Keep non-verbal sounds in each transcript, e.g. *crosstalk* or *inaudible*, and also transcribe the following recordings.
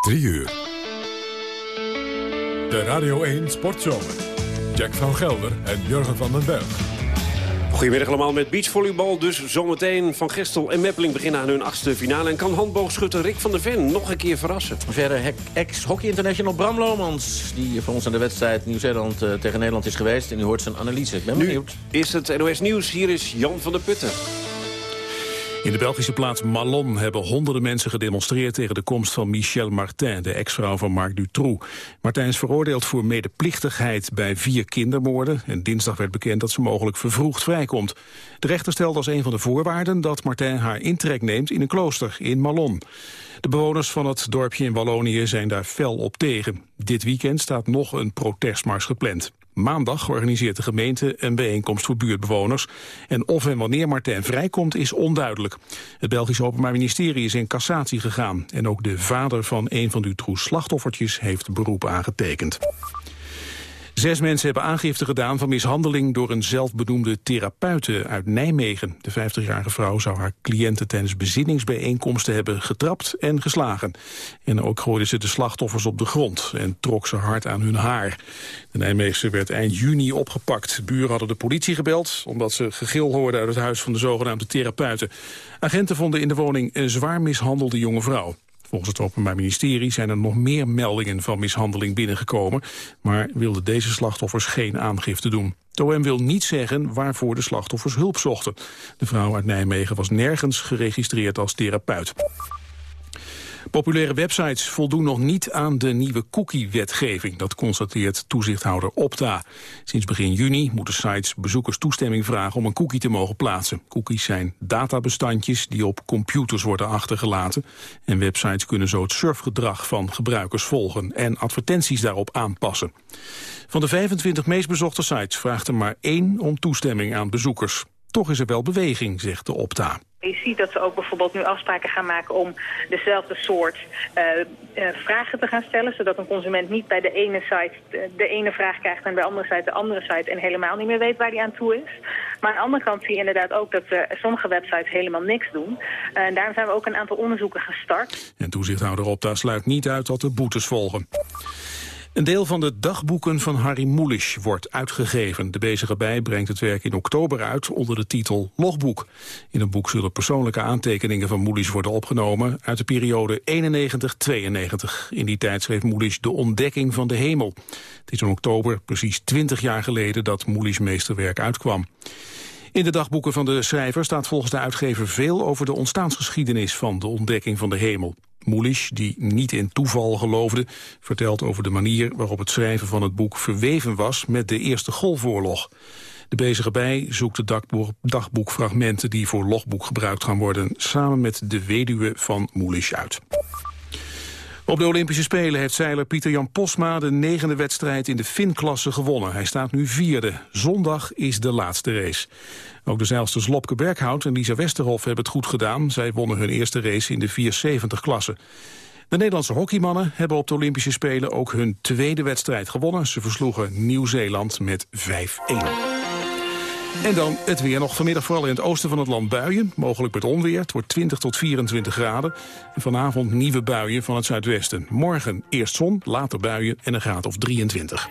3 uur. De Radio 1 Sportzomer. Jack van Gelder en Jurgen van den Berg. Goedemiddag allemaal met beachvolleybal. Dus zometeen Van Gestel en Meppeling beginnen aan hun achtste finale. En kan handboogschutter Rick van der Ven nog een keer verrassen. Verder ex-hockey international Bram Lomans... die voor ons aan de wedstrijd Nieuw-Zeeland eh, tegen Nederland is geweest. En u hoort zijn analyse. Ik ben benieuwd. Nu is het NOS Nieuws. Hier is Jan van der Putten. In de Belgische plaats Malon hebben honderden mensen gedemonstreerd tegen de komst van Michel Martin, de ex-vrouw van Marc Dutroux. Martin is veroordeeld voor medeplichtigheid bij vier kindermoorden en dinsdag werd bekend dat ze mogelijk vervroegd vrijkomt. De rechter stelde als een van de voorwaarden dat Martin haar intrek neemt in een klooster in Malon. De bewoners van het dorpje in Wallonië zijn daar fel op tegen. Dit weekend staat nog een protestmars gepland. Maandag organiseert de gemeente een bijeenkomst voor buurtbewoners. En of en wanneer Martijn vrijkomt is onduidelijk. Het Belgisch Openbaar Ministerie is in cassatie gegaan. En ook de vader van een van Dutroux slachtoffertjes heeft beroep aangetekend. Zes mensen hebben aangifte gedaan van mishandeling door een zelfbenoemde therapeute uit Nijmegen. De 50-jarige vrouw zou haar cliënten tijdens bezinningsbijeenkomsten hebben getrapt en geslagen. En ook gooide ze de slachtoffers op de grond en trok ze hard aan hun haar. De Nijmeegse werd eind juni opgepakt. Buren hadden de politie gebeld omdat ze gegil hoorden uit het huis van de zogenaamde therapeuten. Agenten vonden in de woning een zwaar mishandelde jonge vrouw. Volgens het Openbaar Ministerie zijn er nog meer meldingen van mishandeling binnengekomen, maar wilden deze slachtoffers geen aangifte doen. Het OM wil niet zeggen waarvoor de slachtoffers hulp zochten. De vrouw uit Nijmegen was nergens geregistreerd als therapeut. Populaire websites voldoen nog niet aan de nieuwe cookie-wetgeving. Dat constateert toezichthouder Opta. Sinds begin juni moeten sites bezoekers toestemming vragen om een cookie te mogen plaatsen. Cookies zijn databestandjes die op computers worden achtergelaten. En websites kunnen zo het surfgedrag van gebruikers volgen en advertenties daarop aanpassen. Van de 25 meest bezochte sites vraagt er maar één om toestemming aan bezoekers. Toch is er wel beweging, zegt de Opta. Je ziet dat ze ook bijvoorbeeld nu afspraken gaan maken om dezelfde soort uh, uh, vragen te gaan stellen. Zodat een consument niet bij de ene site de, de, ene vraag krijgt en bij de andere site de andere site en helemaal niet meer weet waar die aan toe is. Maar aan de andere kant zie je inderdaad ook dat sommige websites helemaal niks doen. en daarom zijn we ook een aantal onderzoeken gestart. En toezichthouder Opta sluit niet uit dat er boetes volgen. Een deel van de dagboeken van Harry Mulisch wordt uitgegeven. De bezige bij brengt het werk in oktober uit onder de titel Logboek. In het boek zullen persoonlijke aantekeningen van Mulisch worden opgenomen... uit de periode 91-92. In die tijd schreef Mulisch De Ontdekking van de Hemel. Het is in oktober precies 20 jaar geleden dat Mulisch meesterwerk uitkwam. In de dagboeken van de schrijver staat volgens de uitgever veel over de ontstaansgeschiedenis van de ontdekking van de hemel. Moelisch, die niet in toeval geloofde, vertelt over de manier waarop het schrijven van het boek verweven was met de Eerste Golfoorlog. De bezige bij zoekt de dagboekfragmenten die voor logboek gebruikt gaan worden, samen met de weduwe van Moelisch uit. Op de Olympische Spelen heeft zeiler Pieter-Jan Posma de negende wedstrijd in de Fin-klasse gewonnen. Hij staat nu vierde. Zondag is de laatste race. Ook de zeilsters Lopke Berghout en Lisa Westerhof hebben het goed gedaan. Zij wonnen hun eerste race in de 470-klasse. De Nederlandse hockeymannen hebben op de Olympische Spelen ook hun tweede wedstrijd gewonnen. Ze versloegen Nieuw-Zeeland met 5-1. En dan het weer nog vanmiddag vooral in het oosten van het land buien. Mogelijk met onweer. Het wordt 20 tot 24 graden. En vanavond nieuwe buien van het zuidwesten. Morgen eerst zon, later buien en een graad of 23.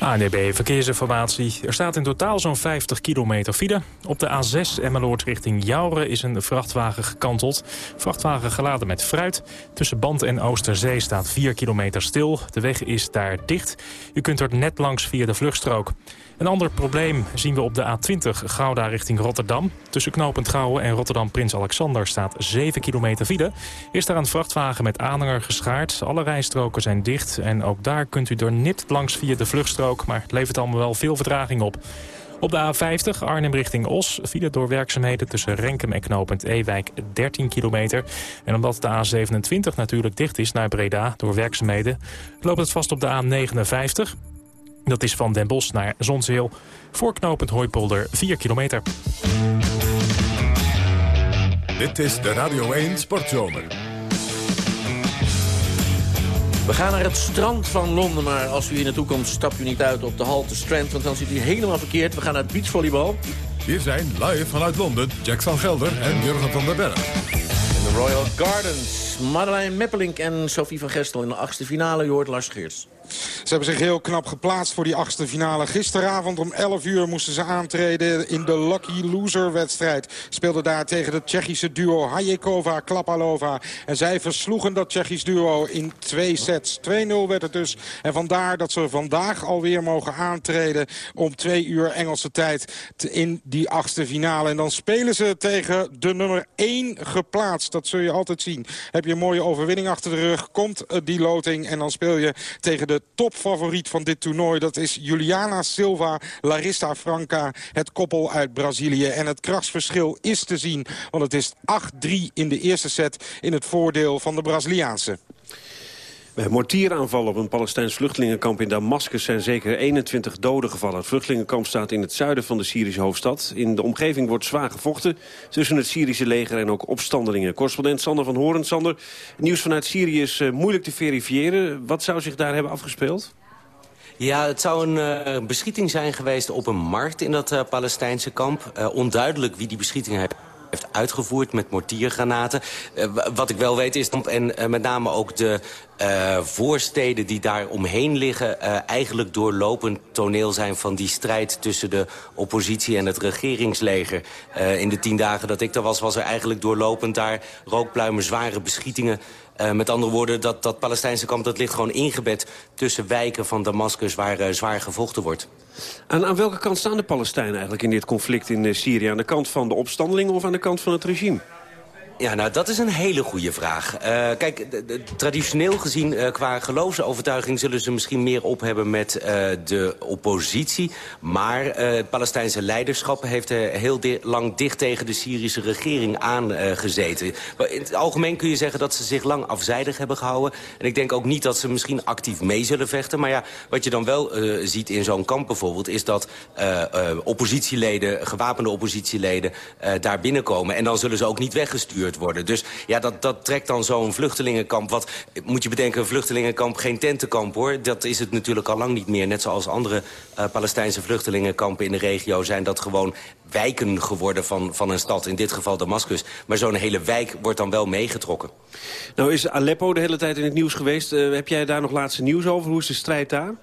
ANDB Verkeersinformatie. Er staat in totaal zo'n 50 kilometer file. Op de A6 Emmeloord richting Jouren is een vrachtwagen gekanteld. Vrachtwagen geladen met fruit. Tussen Band en Oosterzee staat 4 kilometer stil. De weg is daar dicht. U kunt er net langs via de vluchtstrook. Een ander probleem zien we op de A20 Gouda richting Rotterdam. Tussen knooppunt Gouwen en Rotterdam Prins Alexander staat 7 kilometer file. Is daar een vrachtwagen met aanhanger geschaard. Alle rijstroken zijn dicht en ook daar kunt u er niet langs via de vluchtstrook. Maar het levert allemaal wel veel vertraging op. Op de A50 Arnhem richting Os file door werkzaamheden tussen Renkum en knooppunt Ewijk 13 kilometer. En omdat de A27 natuurlijk dicht is naar Breda door werkzaamheden... loopt het vast op de A59. Dat is van Den Bosch naar Zonzeel. Voorknopend Hooipolder 4 kilometer. Dit is de Radio 1 Sportzomer. We gaan naar het strand van Londen, maar als u hier naartoe komt... stap u niet uit op de halte Strand, want dan zit u helemaal verkeerd. We gaan naar het beachvolleybal. Hier zijn live vanuit Londen Jack van Gelder en Jurgen van der Berg. In de Royal Gardens. Madeleine Meppelink en Sophie van Gestel in de achtste finale. Je hoort Lars Geers. Ze hebben zich heel knap geplaatst voor die achtste finale. Gisteravond om 11 uur moesten ze aantreden in de Lucky Loser wedstrijd. Speelden daar tegen het Tsjechische duo Hayekova Klapalova. En zij versloegen dat Tsjechisch duo in twee sets. 2-0 werd het dus. En vandaar dat ze vandaag alweer mogen aantreden om twee uur Engelse tijd in die achtste finale. En dan spelen ze tegen de nummer 1 geplaatst. Dat zul je altijd zien. Heb je een mooie overwinning achter de rug, komt eh, die loting en dan speel je tegen de topfavoriet van dit toernooi. Dat is Juliana Silva, Larissa Franca, het koppel uit Brazilië. En het krachtsverschil is te zien, want het is 8-3 in de eerste set in het voordeel van de Braziliaanse. Bij een mortieraanval op een Palestijns vluchtelingenkamp in Damascus zijn zeker 21 doden gevallen. Het vluchtelingenkamp staat in het zuiden van de Syrische hoofdstad. In de omgeving wordt zwaar gevochten tussen het Syrische leger en ook opstandelingen. Correspondent Sander van Horen. Sander, nieuws vanuit Syrië is uh, moeilijk te verifiëren. Wat zou zich daar hebben afgespeeld? Ja, het zou een uh, beschieting zijn geweest op een markt in dat Palestijnse kamp. Onduidelijk wie die beschieting heeft uitgevoerd met mortiergranaten. Wat ik wel weet is, en met name ook de uh, voorsteden die daar omheen liggen... eigenlijk doorlopend toneel zijn van die strijd tussen de oppositie en het regeringsleger. in de tien dagen dat ik daar was, was er eigenlijk doorlopend daar rookpluimen, zware beschietingen... Uh, met andere woorden, dat, dat Palestijnse kamp dat ligt gewoon ingebed... tussen wijken van Damascus waar uh, zwaar gevochten wordt. En aan welke kant staan de Palestijnen eigenlijk in dit conflict in uh, Syrië? Aan de kant van de opstandelingen of aan de kant van het regime? Ja, nou, dat is een hele goede vraag. Uh, kijk, traditioneel gezien, uh, qua geloofsovertuiging... zullen ze misschien meer op hebben met uh, de oppositie. Maar het Palestijnse leiderschap heeft heel lang dicht tegen de Syrische regering aangezeten. In het algemeen kun je zeggen dat ze zich lang afzijdig hebben gehouden. En ik denk ook niet dat ze misschien actief mee zullen vechten. Maar ja, wat je dan wel ziet in zo'n kamp bijvoorbeeld... is dat oppositieleden, gewapende oppositieleden daar binnenkomen. En dan zullen ze ook niet weggestuurd worden. Dus ja, dat, dat trekt dan zo'n vluchtelingenkamp. Wat moet je bedenken, een vluchtelingenkamp, geen tentenkamp hoor. Dat is het natuurlijk al lang niet meer. Net zoals andere uh, Palestijnse vluchtelingenkampen in de regio... zijn dat gewoon wijken geworden van, van een stad. In dit geval Damascus. Maar zo'n hele wijk wordt dan wel meegetrokken. Nou is Aleppo de hele tijd in het nieuws geweest. Uh, heb jij daar nog laatste nieuws over? Hoe is de strijd daar?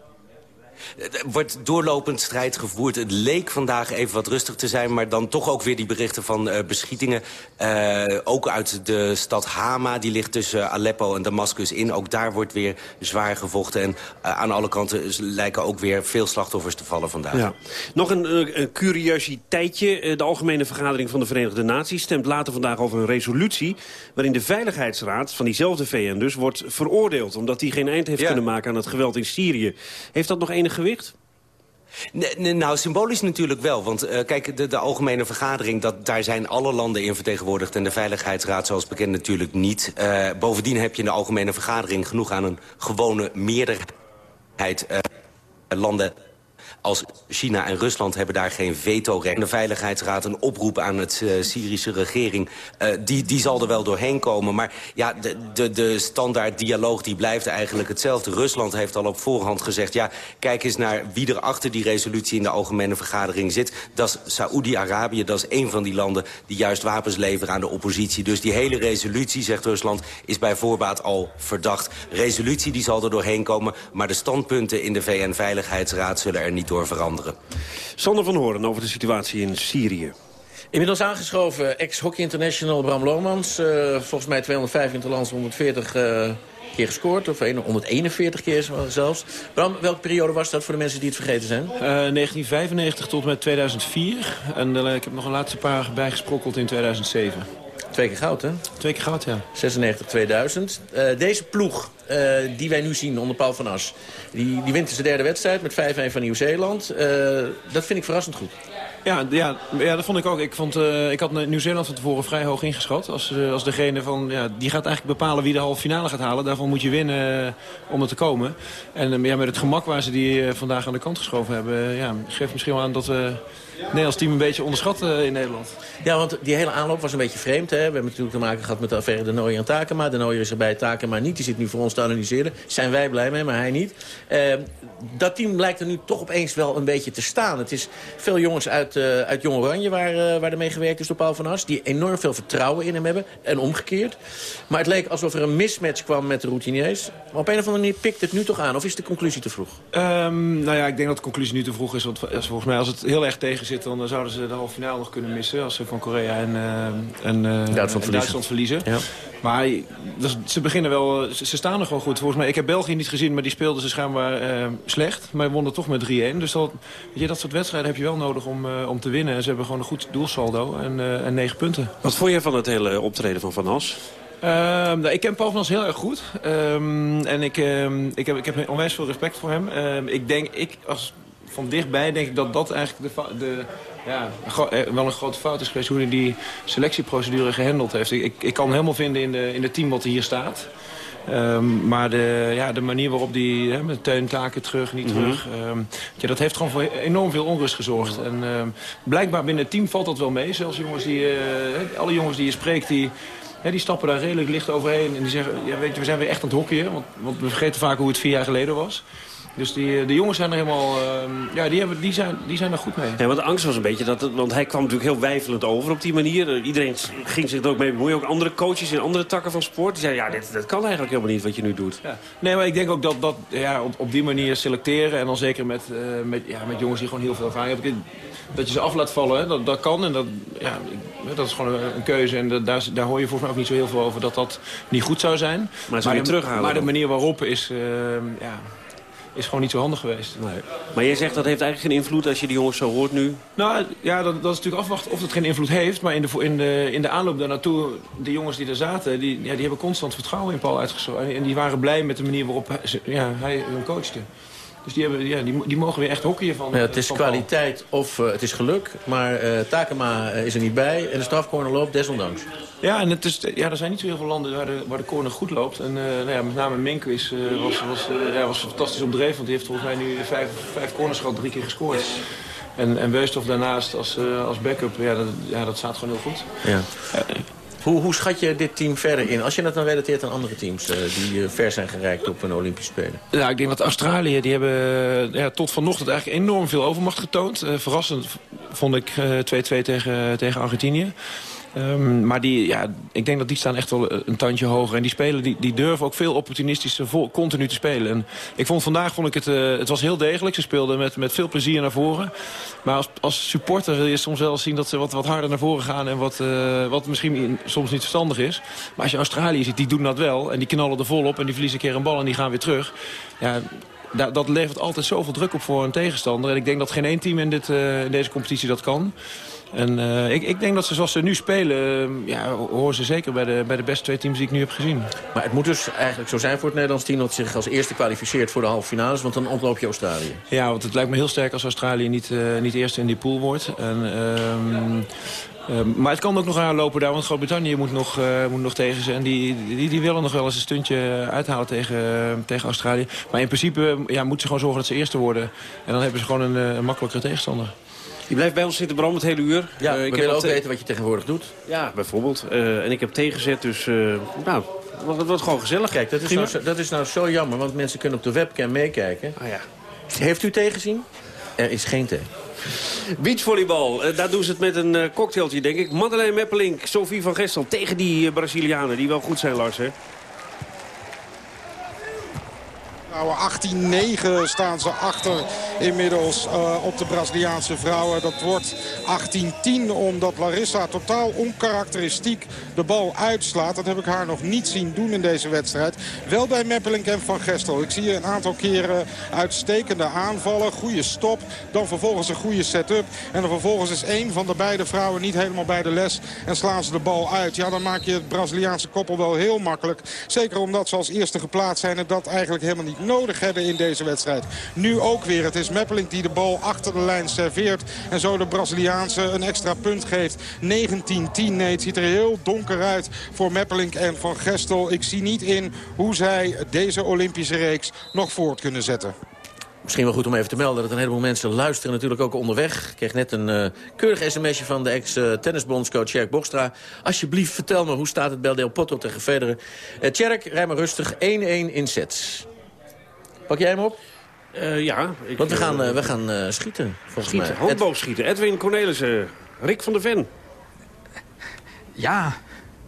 Er wordt doorlopend strijd gevoerd. Het leek vandaag even wat rustig te zijn... maar dan toch ook weer die berichten van uh, beschietingen. Uh, ook uit de stad Hama, die ligt tussen Aleppo en Damascus in. Ook daar wordt weer zwaar gevochten. En uh, aan alle kanten lijken ook weer veel slachtoffers te vallen vandaag. Ja. Nog een, een curiositeitje. De Algemene Vergadering van de Verenigde Naties stemt later vandaag over een resolutie... waarin de Veiligheidsraad van diezelfde VN dus wordt veroordeeld... omdat hij geen eind heeft ja. kunnen maken aan het geweld in Syrië. Heeft dat nog gewicht? Nee, nou, symbolisch natuurlijk wel. Want uh, kijk, de, de, algemene vergadering, dat, daar zijn alle landen in vertegenwoordigd... en de Veiligheidsraad, zoals bekend, natuurlijk niet. Uh, bovendien heb je in de algemene vergadering genoeg aan een gewone meerderheid... Uh, landen als China en Rusland hebben daar geen veto-recht. De Veiligheidsraad een oproep aan het uh, Syrische regering... Uh, die, die zal er wel doorheen komen. Maar ja, de, de, de standaard dialoog die blijft eigenlijk hetzelfde. Rusland heeft al op voorhand gezegd... ja, kijk eens naar wie er achter die resolutie in de Algemene Vergadering zit. Dat is Saoedi-Arabië, dat is een van die landen... die juist wapens leveren aan de oppositie. Dus die hele resolutie, zegt Rusland, is bij voorbaat al verdacht. Resolutie die zal er doorheen komen... maar de standpunten in de VN-veiligheidsraad zullen er niet door veranderen. Sander van Horen over de situatie in Syrië. Inmiddels aangeschoven ex-hockey international Bram Lomans. Uh, volgens mij 205 interlands, 140 uh, keer gescoord. Of 141 keer zelfs. Bram, welke periode was dat voor de mensen die het vergeten zijn? Uh, 1995 tot en met 2004. En uh, ik heb nog een laatste paar bijgesprokkeld in 2007. Twee keer goud, hè? Twee keer goud, ja. 96-2000. Uh, deze ploeg uh, die wij nu zien onder Paul van As... die, die wint zijn derde wedstrijd met 5-1 van Nieuw-Zeeland. Uh, dat vind ik verrassend goed. Ja, ja, ja, dat vond ik ook. Ik, vond, ik had Nieuw-Zeeland van tevoren vrij hoog ingeschat. Als, als degene van, ja, die gaat eigenlijk bepalen wie de halve finale gaat halen. Daarvan moet je winnen om er te komen. En ja, met het gemak waar ze die vandaag aan de kant geschoven hebben... ja, geeft misschien wel aan dat we Nederlands team een beetje onderschat in Nederland. Ja, want die hele aanloop was een beetje vreemd. Hè? We hebben natuurlijk te maken gehad met de affaire De Nooier en Takema. De Nooier is erbij, Takema niet. Die zit nu voor ons te analyseren. Zijn wij blij mee, maar hij niet. Uh, dat team lijkt er nu toch opeens wel een beetje te staan. Het is veel jongens uit, uh, uit Jong Oranje waar, uh, waar er mee gewerkt is door Paul van As. Die enorm veel vertrouwen in hem hebben. En omgekeerd. Maar het leek alsof er een mismatch kwam met de routiniers. Maar op een of andere manier pikt het nu toch aan. Of is de conclusie te vroeg? Um, nou ja, ik denk dat de conclusie nu te vroeg is. Want volgens mij als het heel erg tegen zit... dan zouden ze de halve finale nog kunnen missen. Als ze van Korea en, uh, en, Duitsland, en Duitsland verliezen. Ja. Maar dus, ze beginnen wel, ze, ze, staan er gewoon goed. Volgens mij, ik heb België niet gezien, maar die speelden ze schijnbaar uh, slecht. Maar wonnen toch met 3-1. Dus dat, weet je, dat soort wedstrijden heb je wel nodig om, uh, om te winnen. En ze hebben gewoon een goed doelsaldo en, uh, en 9 punten. Wat vond je van het hele optreden van Van As? Uh, nou, ik ken Paul van As heel erg goed. Um, en ik, um, ik, heb, ik heb onwijs veel respect voor hem. Ik denk, ik, als, van dichtbij denk ik dat dat eigenlijk de, de ja, wel een grote fout is geweest hoe hij die selectieprocedure gehandeld heeft. Ik, ik kan hem helemaal vinden in de, in de team wat er hier staat. Um, maar de, ja, de manier waarop die hè, met teuntaken terug, niet terug... Mm -hmm. um, ja, dat heeft gewoon voor enorm veel onrust gezorgd. En um, blijkbaar binnen het team valt dat wel mee. Zelfs jongens die, uh, alle jongens die je spreekt... die ja, die stappen daar redelijk licht overheen. En die zeggen, ja, weet je, we zijn weer echt aan het hockeyen. Want, want we vergeten vaak hoe het vier jaar geleden was. Dus die, de jongens zijn er helemaal, uh, ja, die, hebben, die, zijn, die zijn er goed mee. Ja, want de angst was een beetje, dat, want hij kwam natuurlijk heel weifelend over op die manier. Iedereen ging zich er ook mee bemoeien. Ook andere coaches in andere takken van sport. Die zeiden, ja, dit, dat kan eigenlijk helemaal niet wat je nu doet. Ja. Nee, maar ik denk ook dat, dat ja, op, op die manier selecteren. En dan zeker met, uh, met, ja, met jongens die gewoon heel veel ervaring hebben. Dat je ze af laat vallen, hè, dat, dat kan. En dat, ja, dat is gewoon een, een keuze. En dat, daar, daar hoor je volgens mij ook niet zo heel veel over dat dat niet goed zou zijn. Maar, maar, de, terughalen maar de manier waarop is... Uh, ja, is gewoon niet zo handig geweest. Nee. Maar jij zegt dat heeft eigenlijk geen invloed als je die jongens zo hoort nu? Nou ja, dat, dat is natuurlijk afwachten of het geen invloed heeft. Maar in de, in de, in de aanloop daar naartoe, de jongens die er zaten... die, ja, die hebben constant vertrouwen in Paul uitgesproken. En die waren blij met de manier waarop hij, ja, hij hun coachte. Dus die, hebben, ja, die, die mogen weer echt hockeyen van ja, Het is kwaliteit of uh, het is geluk. Maar uh, Takema is er niet bij. En de strafcorner loopt desondanks. Ja, en het is, ja, er zijn niet zo heel veel landen waar de, waar de corner goed loopt. En uh, nou ja, met name Minko is, was, was, ja, was fantastisch op dreef. Want die heeft volgens mij nu vijf, vijf corners gehad, drie keer gescoord. En, en Weusthof daarnaast als, als backup, ja dat, ja, dat staat gewoon heel goed. Ja. Hoe, hoe schat je dit team verder in? Als je het dan relateert aan andere teams uh, die uh, ver zijn gereikt op een Olympische Spelen. Ja, ik denk dat Australië, die hebben ja, tot vanochtend eigenlijk enorm veel overmacht getoond. Verrassend vond ik 2-2 tegen, tegen Argentinië. Um, maar die, ja, ik denk dat die staan echt wel een tandje hoger. En die spelen die, die durven ook veel opportunistischer continu te spelen. En ik vond vandaag vond ik het, uh, het was heel degelijk. Ze speelden met, met veel plezier naar voren. Maar als, als supporter wil je soms wel zien dat ze wat, wat harder naar voren gaan. En wat, uh, wat misschien soms niet verstandig is. Maar als je Australië ziet, die doen dat wel. En die knallen er vol op en die verliezen een keer een bal en die gaan weer terug. Ja, dat levert altijd zoveel druk op voor een tegenstander. En ik denk dat geen één team in, dit, in deze competitie dat kan. En uh, ik, ik, denk dat ze zoals ze nu spelen, uh, ja, horen ze zeker bij de, bij de beste twee teams die ik nu heb gezien. Maar het moet dus eigenlijk zo zijn voor het Nederlands team dat zich als eerste kwalificeert voor de halve finales, want dan ontloop je Australië. Ja, want het lijkt me heel sterk als Australië niet, uh, niet eerst in die pool wordt. En, um, maar het kan ook nog aanlopen daar, want Groot-Brittannië moet, nog, moet nog tegen ze. En die, die, die willen nog wel eens een stuntje uithalen tegen, tegen Australië. Maar in principe ja, moeten ze gewoon zorgen dat ze eerste worden. En dan hebben ze gewoon een, een makkelijkere tegenstander. Je blijft bij ons zitten, Bram, het hele uur. Ja, uh, ik willen ook weten wat je tegenwoordig doet. Ja, bijvoorbeeld. Uh, en ik heb tegenzet, dus uh, nou, het wordt gewoon gezellig. Kijk, dat is, nou, dat is nou zo jammer, want mensen kunnen op de webcam meekijken. Ah, ja. Heeft u tegenzien? Er is geen thee. Beachvolleybal, daar doen ze het met een cocktailtje, denk ik. Madeleine Meppelink, Sophie van Gestel tegen die Brazilianen, die wel goed zijn, Lars, hè? 18-9 staan ze achter inmiddels uh, op de Braziliaanse vrouwen. Dat wordt 18-10 omdat Larissa totaal onkarakteristiek de bal uitslaat. Dat heb ik haar nog niet zien doen in deze wedstrijd. Wel bij Meppelink en Van Gestel. Ik zie een aantal keren uitstekende aanvallen. Goede stop. Dan vervolgens een goede setup. En dan vervolgens is één van de beide vrouwen niet helemaal bij de les. En slaan ze de bal uit. Ja, dan maak je het Braziliaanse koppel wel heel makkelijk. Zeker omdat ze als eerste geplaatst zijn en dat eigenlijk helemaal niet nodig hebben in deze wedstrijd. Nu ook weer. Het is Meppelink die de bal achter de lijn serveert. En zo de Braziliaanse een extra punt geeft. 19-10. Nee, het ziet er heel donker uit voor Meppelink en Van Gestel. Ik zie niet in hoe zij deze Olympische reeks nog voort kunnen zetten. Misschien wel goed om even te melden dat een heleboel mensen luisteren natuurlijk ook onderweg. Ik kreeg net een uh, keurig sms'je van de ex-tennisbondscoach Tjerk Bochstra. Alsjeblieft, vertel me, hoe staat het bij Del Potro tegen Federer? Uh, rij maar rustig. 1-1 in sets. Pak jij hem op? Uh, ja. Ik, Want we gaan, we gaan schieten, volgens schieten, mij. Handboogschieten. Edwin Cornelissen, Rick van der Ven. Ja,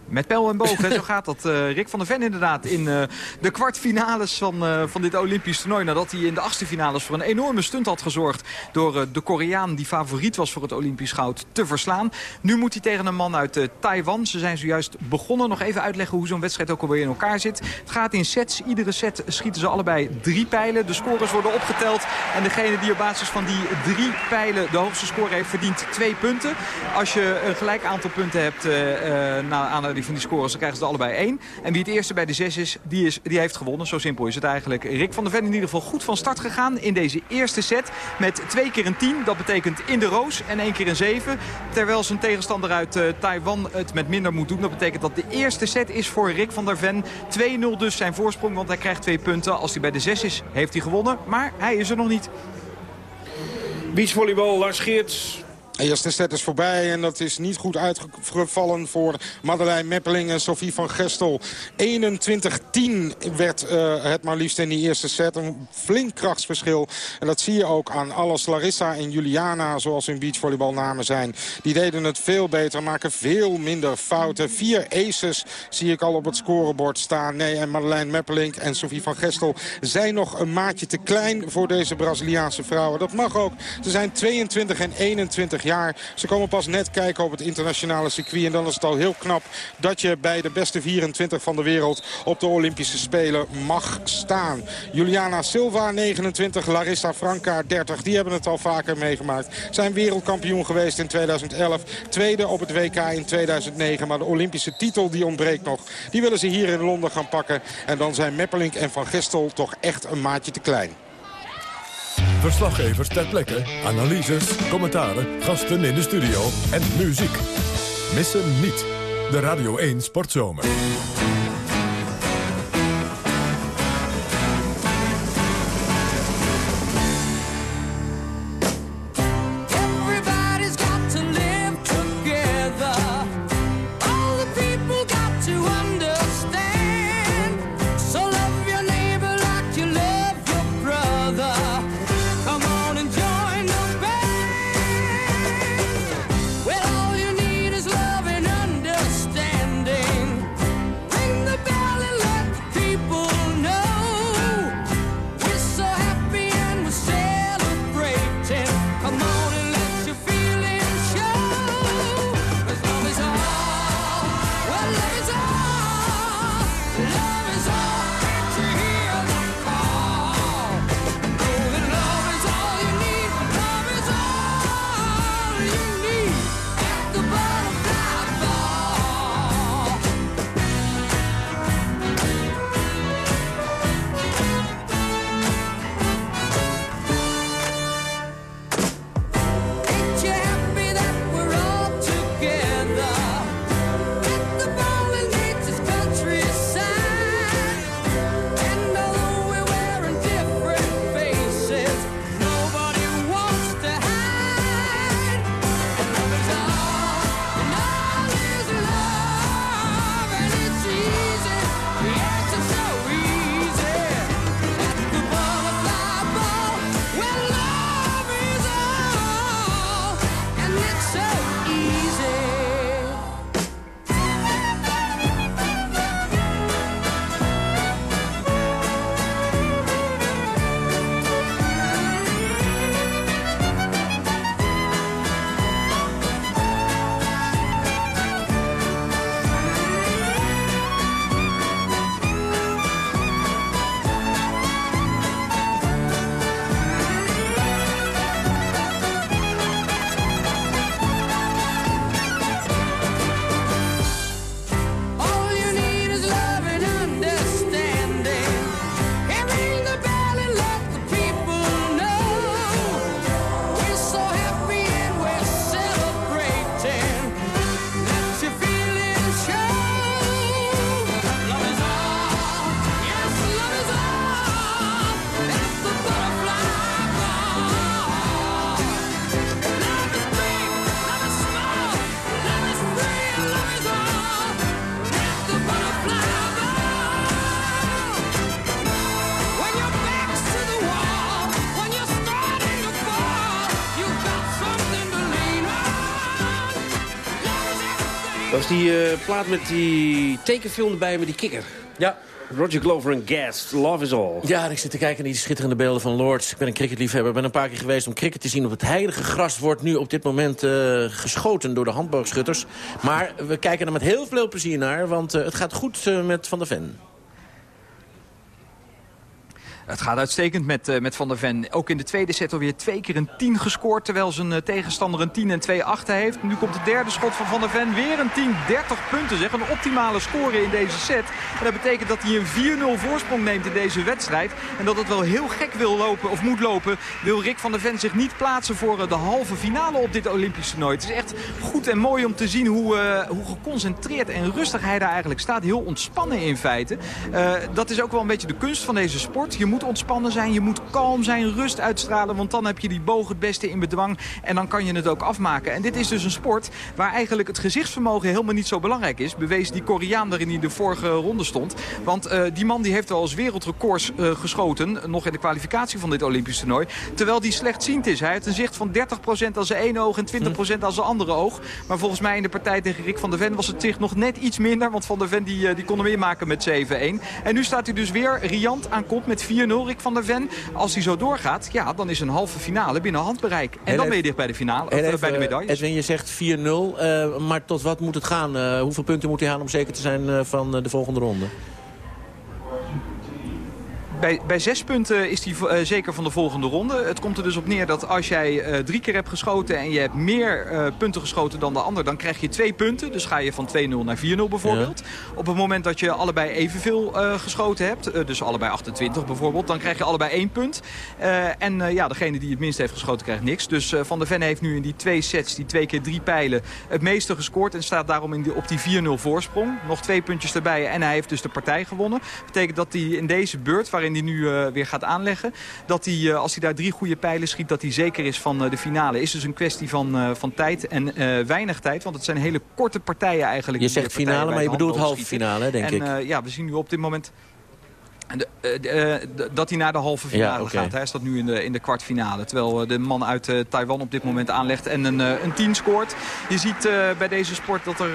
met pijl en boog, zo gaat dat. Uh, Rick van der Ven inderdaad in uh, de kwartfinales van, uh, van dit Olympisch toernooi. Nadat hij in de achtste finales voor een enorme stunt had gezorgd... door de Koreaan die favoriet was voor het Olympisch goud te verslaan. Nu moet hij tegen een man uit Taiwan. Ze zijn zojuist begonnen. Nog even uitleggen hoe zo'n wedstrijd ook alweer in elkaar zit. Het gaat in sets. Iedere set schieten ze allebei drie pijlen. De scores worden opgeteld. En degene die op basis van die drie pijlen de hoogste score heeft... verdient twee punten. Als je een gelijk aantal punten hebt na aanleiding van die scores, dan krijgen ze allebei één. En wie het eerste bij de zes is, die, is, die heeft gewonnen. Zo simpel is het eigenlijk. Rick van der Ven in ieder geval goed van start gegaan in deze eerste set. Met twee keer een tien, dat betekent in de roos. En één keer een zeven. Terwijl zijn tegenstander uit uh, Taiwan het met minder moet doen. Dat betekent dat de eerste set is voor Rick van der Ven. 2-0 dus zijn voorsprong, want hij krijgt twee punten. Als hij bij de zes is, heeft hij gewonnen. Maar hij is er nog niet. Beachvolleybal, Lars Geerts. De eerste set is voorbij en dat is niet goed uitgevallen voor Madeleine Meppeling en Sophie van Gestel. 21-10 werd uh, het maar liefst in die eerste set. Een flink krachtsverschil. En dat zie je ook aan alles. Larissa en Juliana, zoals hun beachvolleybalnamen zijn. Die deden het veel beter, maken veel minder fouten. Vier aces zie ik al op het scorebord staan. Nee, en Madeleine Meppeling en Sophie van Gestel zijn nog een maatje te klein voor deze Braziliaanse vrouwen. Dat mag ook. Ze zijn 22 en 21 jaar Ze komen pas net kijken op het internationale circuit. En dan is het al heel knap dat je bij de beste 24 van de wereld op de Olympische Spelen mag staan. Juliana Silva 29, Larissa Franca 30. Die hebben het al vaker meegemaakt. Zijn wereldkampioen geweest in 2011. Tweede op het WK in 2009. Maar de Olympische titel die ontbreekt nog. Die willen ze hier in Londen gaan pakken. En dan zijn Meppelink en Van Gestel toch echt een maatje te klein. Verslaggevers ter plekke, analyses, commentaren, gasten in de studio en muziek. Missen niet de Radio 1 Sportzomer. Die uh, plaat met die tekenfilm erbij met die kikker. Ja. Roger Glover en Gas, Love is All. Ja, ik zit te kijken naar die schitterende beelden van Lords. Ik ben een cricketliefhebber. Ik ben een paar keer geweest om cricket te zien. Op het heilige gras wordt nu op dit moment uh, geschoten door de handboogschutters. Maar we kijken er met heel veel plezier naar, want uh, het gaat goed met Van der Ven. Het gaat uitstekend met, uh, met Van der Ven. Ook in de tweede set alweer twee keer een 10 gescoord. Terwijl zijn uh, tegenstander een 10 en 2 achter heeft. Nu komt het derde schot van Van der Ven. Weer een 10. 30 punten zeg. Een optimale score in deze set. En dat betekent dat hij een 4-0 voorsprong neemt in deze wedstrijd. En dat het wel heel gek wil lopen of moet lopen. Wil Rick van der Ven zich niet plaatsen voor uh, de halve finale op dit Olympisch toernooi. Het is echt goed en mooi om te zien hoe, hoe geconcentreerd en rustig hij daar eigenlijk staat. Heel ontspannen in feite. dat is ook wel een beetje de kunst van deze sport. Je moet ontspannen zijn, je moet kalm zijn, rust uitstralen. Want dan heb je die boog het beste in bedwang. En dan kan je het ook afmaken. En dit is dus een sport waar eigenlijk het gezichtsvermogen helemaal niet zo belangrijk is. Bewees die Koreaan waarin hij de vorige ronde stond. Want uh, die man die heeft wel als wereldrecords uh, geschoten. Nog in de kwalificatie van dit Olympisch toernooi. Terwijl die slechtziend is. Hij heeft een zicht van 30% als zijn ene oog en 20% als zijn andere oog. Maar volgens mij in de partij tegen Rick van der Ven was het zicht nog net iets minder. Want Van der Ven die, uh, die kon hem weer maken met 7-1. En nu staat hij dus weer riant aan kop met 4-0. Rick van der Ven. Als hij zo doorgaat, ja, dan is een halve finale binnen handbereik. En, en dan ben je dicht bij de finale, of, even, bij de medailles. Edwin, je zegt 4-0, uh, maar tot wat moet het gaan? Uh, hoeveel punten moet hij halen om zeker te zijn van de volgende ronde? Bij, bij zes punten is hij uh, zeker van de volgende ronde. Het komt er dus op neer dat als jij uh, drie keer hebt geschoten... en je hebt meer uh, punten geschoten dan de ander... dan krijg je twee punten. Dus ga je van 2-0 naar 4-0 bijvoorbeeld. Ja. Op het moment dat je allebei evenveel geschoten hebt... dus allebei 28 bijvoorbeeld... dan krijg je allebei één punt. en ja, degene die het minst heeft geschoten krijgt niks. Dus Van der Ven heeft nu in die twee sets... die twee keer drie pijlen het meeste gescoord... en staat daarom in die, op die 4-0 voorsprong. Nog twee puntjes erbij en hij heeft dus de partij gewonnen. betekent dat hij in deze beurt... waarin die nu uh, weer gaat aanleggen. Dat hij, uh, als hij daar drie goede pijlen schiet, dat hij zeker is van uh, de finale. Is dus een kwestie van, van tijd en weinig tijd. Want het zijn hele korte partijen eigenlijk. Je zegt finale, maar je bedoelt halve finale, denk en, ik. ja, we zien nu op dit moment... De, de, uh, dat hij naar de halve finale ja, okay. gaat. Hij staat nu in de, in de kwartfinale. Terwijl uh, de man uit uh, Taiwan op dit moment aanlegt en een, een 10 scoort. Je ziet bij deze sport dat er,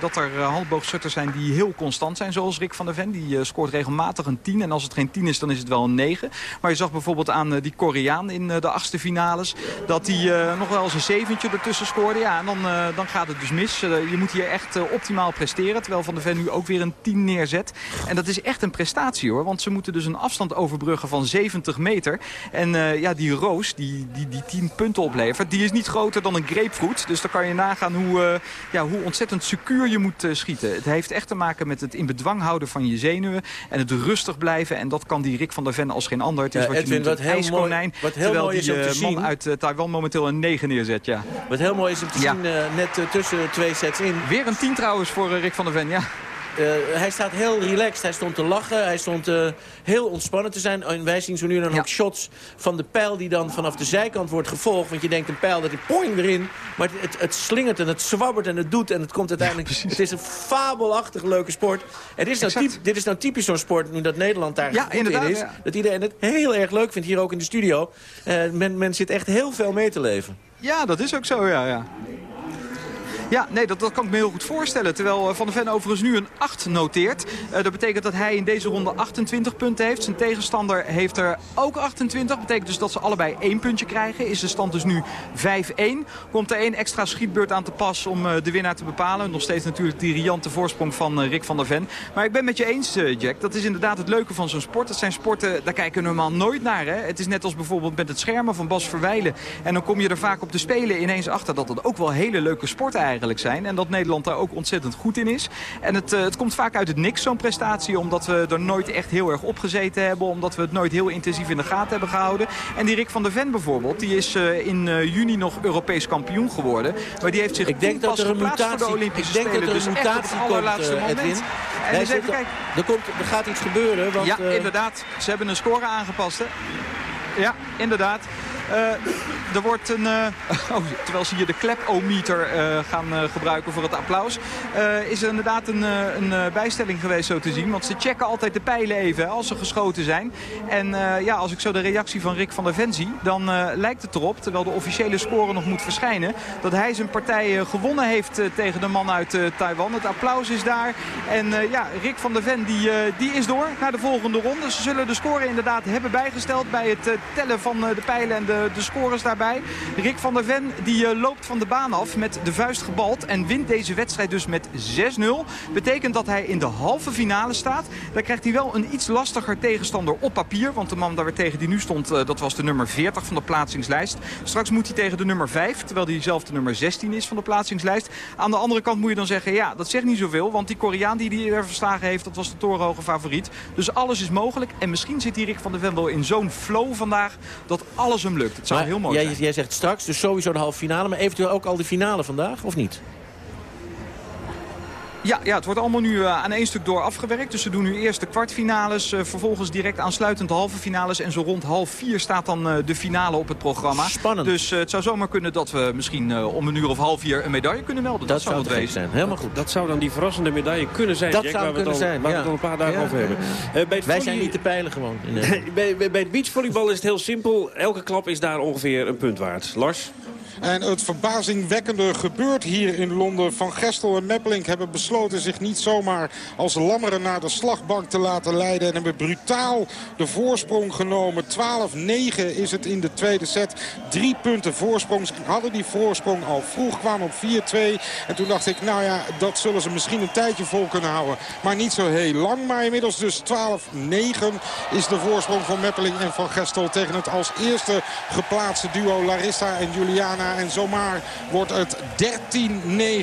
dat er handboogschutters zijn die heel constant zijn. Zoals Rick van der Ven. Die scoort regelmatig een 10. En als het geen 10 is, dan is het wel een 9. Maar je zag bijvoorbeeld aan die Koreaan in de achtste finales... dat hij nog wel eens een zeventje ertussen scoorde. Ja, en dan, dan gaat het dus mis. je moet hier echt optimaal presteren. Terwijl Van der Ven nu ook weer een 10 neerzet. En dat is echt een prestatie hoor. Want ze moeten dus een afstand overbruggen van 70 meter. En uh, ja, die roos die, die, die 10 punten oplevert, die is niet groter dan een grapefruit. Dus dan kan je nagaan hoe, uh, ja, hoe ontzettend secuur je moet uh, schieten. Het heeft echt te maken met het in bedwang houden van je zenuwen. En het rustig blijven. En dat kan die Rick van der Ven als geen ander. Het is ja, wat Edwin, je noemt wat een heel ijskonijn. Mooi, terwijl die te man zien. uit Taiwan momenteel een 9 neerzet. Ja. Wat heel mooi is om te Ja. zien, net tussen twee sets in. Weer een 10 trouwens voor Rick van der Ven, ja. Uh, hij staat heel relaxed. Hij stond te lachen. Hij stond uh, heel ontspannen te zijn. En wij zien zo nu dan Ja. ook shots van de pijl die dan vanaf de zijkant wordt gevolgd. Want je denkt een pijl dat hij poing erin. Maar het, het, het slingert en het zwabbert en het doet. En het komt uiteindelijk... het is een fabelachtig leuke sport. Dit is nou, typ, dit is nou typisch zo'n sport, nu dat Nederland daar Ja, in is. ja. Dat iedereen het heel erg leuk vindt, hier ook in de studio. Uh, men, men zit echt heel veel mee te leven. Ja, dat is ook zo, ja. ja. Ja, nee, dat, dat kan ik me heel goed voorstellen. Terwijl uh, Van der Ven overigens nu een 8 noteert. Uh, dat betekent dat hij in deze ronde 28 punten heeft. Zijn tegenstander heeft er ook 28. Dat betekent dus dat ze allebei één puntje krijgen. Is de stand dus nu 5-1. Komt er één extra schietbeurt aan te pas om uh, de winnaar te bepalen. Nog steeds natuurlijk die riante voorsprong van Rick van der Ven. Maar ik ben met je eens, Jack. Dat is inderdaad het leuke van zo'n sport. Dat zijn sporten, daar kijken we normaal nooit naar. Hè? Het is net als bijvoorbeeld met het schermen van Bas Verwijlen. En dan kom je er vaak op de Spelen ineens achter dat het ook wel hele leuke sporten eigenlijk zijn. En dat Nederland daar ook ontzettend goed in is. En het, uh, het komt vaak uit het niks, zo'n prestatie. Omdat we er nooit echt heel erg op gezeten hebben. Omdat we het nooit heel intensief in de gaten hebben gehouden. En die Rick van der Ven bijvoorbeeld, die is uh, in uh, juni nog Europees kampioen geworden. Maar die heeft zich ik denk dat er een mutatie, voor de Olympische ik denk Spelen. dat er een dus mutatie komt, moment. Edwin. En eens even kijken. Er, komt, er gaat iets gebeuren. Want, Ja, eh, inderdaad. Ze hebben een score aangepast. Hè? Ja, inderdaad. Er wordt een... *laughs* oh, terwijl ze hier de klepometer gaan gebruiken voor het applaus. is er inderdaad een, een bijstelling geweest zo te zien. Want ze checken altijd de pijlen even als ze geschoten zijn. En ja, als ik zo de reactie van Rick van der Ven zie... dan lijkt het erop, terwijl de officiële score nog moet verschijnen... dat hij zijn partij gewonnen heeft tegen de man uit Taiwan. Het applaus is daar. En ja, Rick van der Ven die, die is door naar de volgende ronde. Ze zullen de score inderdaad hebben bijgesteld bij het tellen van de pijlen en de, de scores daarbij. Rick van der Ven die uh, loopt van de baan af met de vuist gebald en wint deze wedstrijd dus met 6-0. Betekent dat hij in de halve finale staat. Daar krijgt hij wel een iets lastiger tegenstander op papier. Want de man daar weer tegen die nu stond, dat was de nummer 40 van de plaatsingslijst. Straks moet hij tegen de nummer 5, terwijl hij zelf de nummer 16 is van de plaatsingslijst. Aan de andere kant moet je dan zeggen, ja, dat zegt niet zoveel. Want die Koreaan die hij verslagen heeft, dat was de torenhoge favoriet. Dus alles is mogelijk. En misschien zit die Rick van der Ven wel in zo'n flow vandaag dat alles hem lukt. Het zou heel mooi jij, zijn. Jij zegt straks, dus sowieso de halve finale. Maar eventueel ook al de finale vandaag, of niet? Ja, ja, het wordt allemaal nu uh, aan één stuk door afgewerkt. Dus ze doen nu eerst de kwartfinales, uh, vervolgens direct aansluitend de halve finales. En zo rond half vier staat dan uh, de finale op het programma. Spannend. Dus het zou zomaar kunnen dat we misschien om een uur of half vier een medaille kunnen melden. Dat, dat zou het wezen. zijn. Helemaal goed. Dat zou dan die verrassende medaille kunnen zijn. Dat Jack, zou waar kunnen we dan, zijn, Waar ja. we het al een paar dagen Ja, over hebben. ja. bij het Wij volley- zijn niet te peilen gewoon. In, *laughs* eh, bij, bij, bij het beachvolleybal is het heel simpel. Elke klap is daar ongeveer een punt waard. Lars? En het verbazingwekkende gebeurt hier in Londen. Van Gestel en Meppelink hebben besloten zich niet zomaar als lammeren naar de slagbank te laten leiden. En hebben brutaal de voorsprong genomen. 12-9 is het in de tweede set. Drie punten voorsprong. Ze hadden die voorsprong al vroeg, kwamen op 4-2. En toen dacht ik, nou ja, dat zullen ze misschien een tijdje vol kunnen houden. Maar niet zo heel lang. Maar inmiddels dus 12-9 is de voorsprong van Meppelink en Van Gestel tegen het als eerste geplaatste duo Larissa en Juliana. En zomaar wordt het 13-9.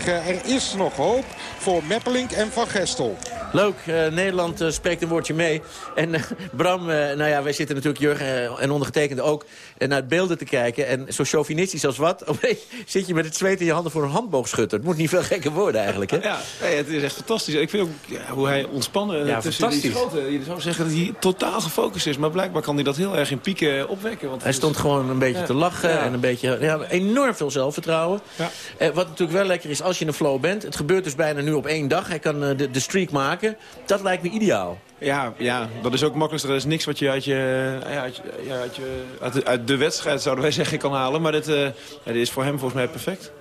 Er is nog hoop voor Meppelink en Van Gestel. Leuk, eh, Nederland eh, spreekt een woordje mee. En eh, Bram, eh, nou ja, wij zitten natuurlijk, Jurgen en ondergetekende ook... naar het beelden te kijken. En zo chauvinistisch als wat, *laughs* opeens zit je met het zweet in je handen voor een handboogschutter. Het moet niet veel gekker worden eigenlijk, hè? Ja, nee, het is echt fantastisch. Ik vind ook ja, hoe hij ontspannen Ja, tussen die schoten. Je zou zeggen dat hij totaal gefocust is. Maar blijkbaar kan hij dat heel erg in pieken opwekken. Want Hij stond is- gewoon een beetje Ja. te lachen Ja. en een beetje ja, enorm veel zelfvertrouwen. Ja. Eh, wat natuurlijk wel lekker is als je in een flow bent. Het gebeurt dus bijna nu op één dag. Hij kan eh, de, de streak maken. Dat lijkt me ideaal. Ja, ja, dat is ook makkelijkst. Er is niks wat je uit, je, ja, uit, je- ja, uit, je, uit, de, uit de wedstrijd, zouden wij zeggen, kan halen. Maar dit, eh, dit is voor hem volgens mij perfect.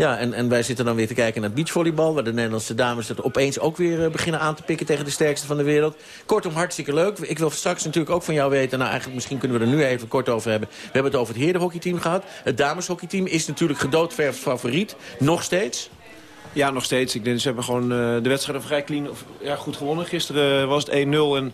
Ja, en, en wij zitten dan weer te kijken naar beachvolleybal... waar de Nederlandse dames het opeens ook weer eh, beginnen aan te pikken... tegen de sterkste van de wereld. Kortom, hartstikke leuk. Ik wil straks natuurlijk ook van jou weten... nou, eigenlijk misschien kunnen we er nu even kort over hebben. We hebben het over het herenhockeyteam gehad. Het dameshockeyteam is natuurlijk gedoodverfd favoriet. Nog steeds. Ja, nog steeds. Ik denk, ze hebben gewoon eh, de wedstrijd vrij clean, of, ja, goed gewonnen. Gisteren was het 1-0 en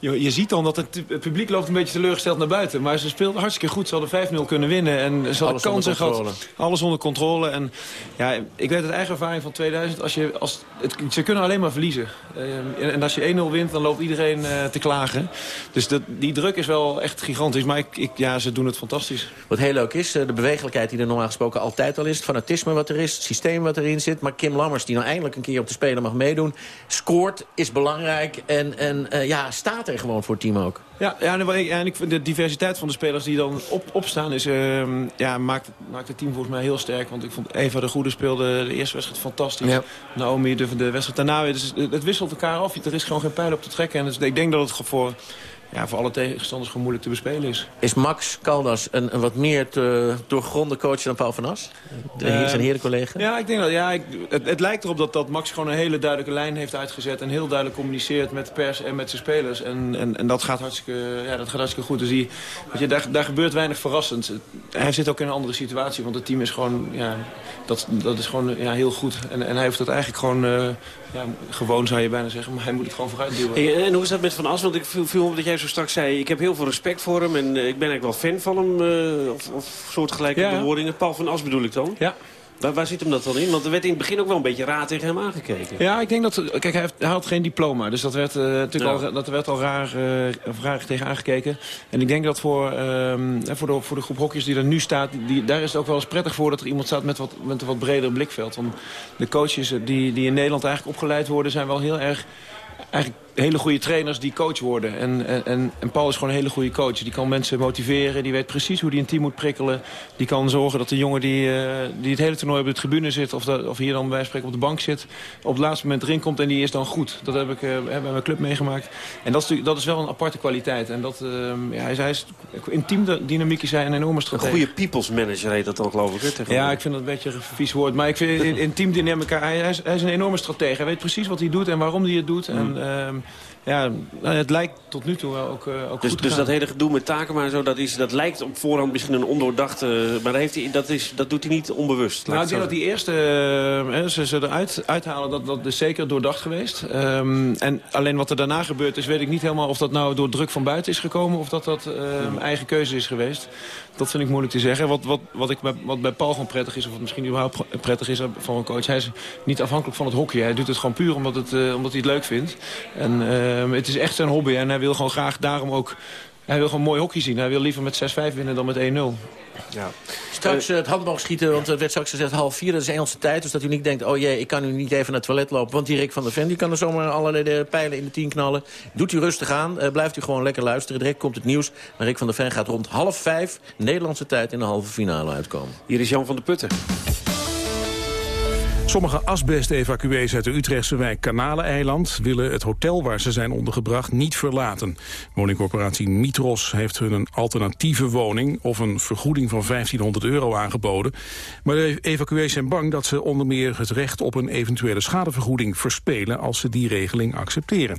je, je ziet dan dat het, het publiek loopt een beetje teleurgesteld naar buiten. Maar ze speelden hartstikke goed. Ze hadden 5-0 kunnen winnen en ze hadden kansen gehad. Alles onder controle. En ja, ik weet uit eigen ervaring van 2000. Als je, als, het, ze kunnen alleen maar verliezen. Eh, en, en als je 1-0 wint, dan loopt iedereen eh, te klagen. Dus dat, die druk is wel echt gigantisch. Maar ik, ik, ja, ze doen het fantastisch. Wat heel leuk is, eh, de bewegelijkheid die er normaal gesproken altijd al is. Het fanatisme wat er is, het systeem wat erin zit. Maar Kim Lammers, die nou eindelijk een keer op de Spelen mag meedoen... scoort, is belangrijk en, en eh, ja, staat er gewoon voor het team ook. Ja, ja, en, wat ik- en ik vind de diversiteit van de spelers die dan op, opstaan... Is, ehm, ja, maakt, maakt het team volgens mij heel sterk. Want ik vond Eva de Goede speelde de eerste wedstrijd fantastisch. Ja. Naomi de, de wedstrijd daarna weer. Dus het wisselt elkaar af. Er is gewoon geen pijl op te trekken. En dus ik denk dat het voor, ja, voor alle tegenstanders gewoon moeilijk te bespelen is. Is Max Caldas een, een wat meer te doorgronde coach dan Paul van As? De, Eh, zijn herencollega? Ja, ik denk dat ja, ik, het, het lijkt erop dat, dat Max gewoon een hele duidelijke lijn heeft uitgezet. En heel duidelijk communiceert met de pers en met zijn spelers. En, en, en dat, gaat hartstikke, ja, dat gaat hartstikke goed. Dus die, weet je, daar, daar gebeurt weinig verrassend. Hij zit ook in een andere situatie. Want het team is gewoon, ja, dat, dat is gewoon ja, heel goed. En, en hij heeft dat eigenlijk gewoon eh, ja, gewoon, zou je bijna zeggen. Maar hij moet het gewoon vooruit duwen. Hey, en hoe is dat met Van As? Want ik viel, viel op dat jij zo straks zei... ik heb heel veel respect voor hem en eh, ik ben eigenlijk wel fan van hem. eh, of, of soortgelijke Ja. bewoordingen. Paul van As bedoel ik dan. Ja. Waar, waar zit hem dat dan in? Want er werd in het begin ook wel een beetje raar tegen hem aangekeken. Ja, ik denk dat... Kijk, hij, heeft, hij had geen diploma. Dus dat werd, eh, natuurlijk al, dat werd al raar, eh, raar tegen aangekeken. En ik denk dat voor, ehm, voor, de, voor de groep hokjes die er nu staat... Die, daar is het ook wel eens prettig voor dat er iemand staat met, wat, met een wat breder blikveld. Want de coaches die, die in Nederland eigenlijk opgeleid worden... zijn wel heel erg eigenlijk hele goede trainers die coach worden. En, en, en Paul is gewoon een hele goede coach. Die kan mensen motiveren, die weet precies hoe die een team moet prikkelen. Die kan zorgen dat de jongen die, uh, die het hele toernooi op de tribune zit... of, dat, of hier dan bij spreken op de bank zit, op het laatste moment erin komt... en die is dan goed. Dat heb ik uh, bij mijn club meegemaakt. En dat is, dat is wel een aparte kwaliteit. En dat, uh, ja, hij, is, hij is in teamdynamiek is hij een enorme strategie. Een goede people's manager heet dat dan geloof ik. Hè, ja, ik vind dat een beetje een vies woord. Maar ik vind in, in teamdynamica, hij, hij, is, hij is een enorme stratege. Hij weet precies wat hij doet en waarom hij het doet. En, mm. ehm, ja, nou, het lijkt tot nu toe wel ook, uh, ook dus, goed Dus dat hele gedoe met taken maar zo, dat, is, dat lijkt op voorhand misschien een ondoordachte... maar dat, heeft hij, dat, is, dat doet hij niet onbewust. Nou, ik denk dat die eerste, uh, ze, ze eruit uithalen, dat, dat is zeker doordacht geweest. Um, en alleen wat er daarna gebeurd is, weet ik niet helemaal of dat nou door druk van buiten is gekomen... of dat dat uh, eigen keuze is geweest. Dat vind ik moeilijk te zeggen. Wat, wat, wat, ik bij, wat bij Paul gewoon prettig is, of wat misschien überhaupt prettig is van een coach... hij is niet afhankelijk van het hockey. Hij doet het gewoon puur omdat, het, omdat hij het leuk vindt. En uh, het is echt zijn hobby en hij wil gewoon graag daarom ook... Hij wil gewoon mooi hockey zien. Hij wil liever met 6-5 winnen dan met 1-0. Ja. Straks uh, het handboogschieten, want het werd straks gezegd half vier. Dat is Engelse tijd, dus dat u niet denkt... oh jee, ik kan nu niet even naar het toilet lopen. Want die Rick van der Ven die kan er zomaar allerlei pijlen in de tien knallen. Doet u rustig aan, uh, blijft u gewoon lekker luisteren. Direct komt het nieuws. Maar Rick van der Ven gaat rond half vijf... Nederlandse tijd in de halve finale uitkomen. Hier is Jan van der Putten. Sommige asbest-evacuees uit de Utrechtse wijk Kanaleneiland... willen het hotel waar ze zijn ondergebracht niet verlaten. Woningcorporatie Mitros heeft hun een alternatieve woning... of een vergoeding van 1500 euro aangeboden. Maar de evacuees zijn bang dat ze onder meer het recht op een eventuele schadevergoeding verspelen... als ze die regeling accepteren.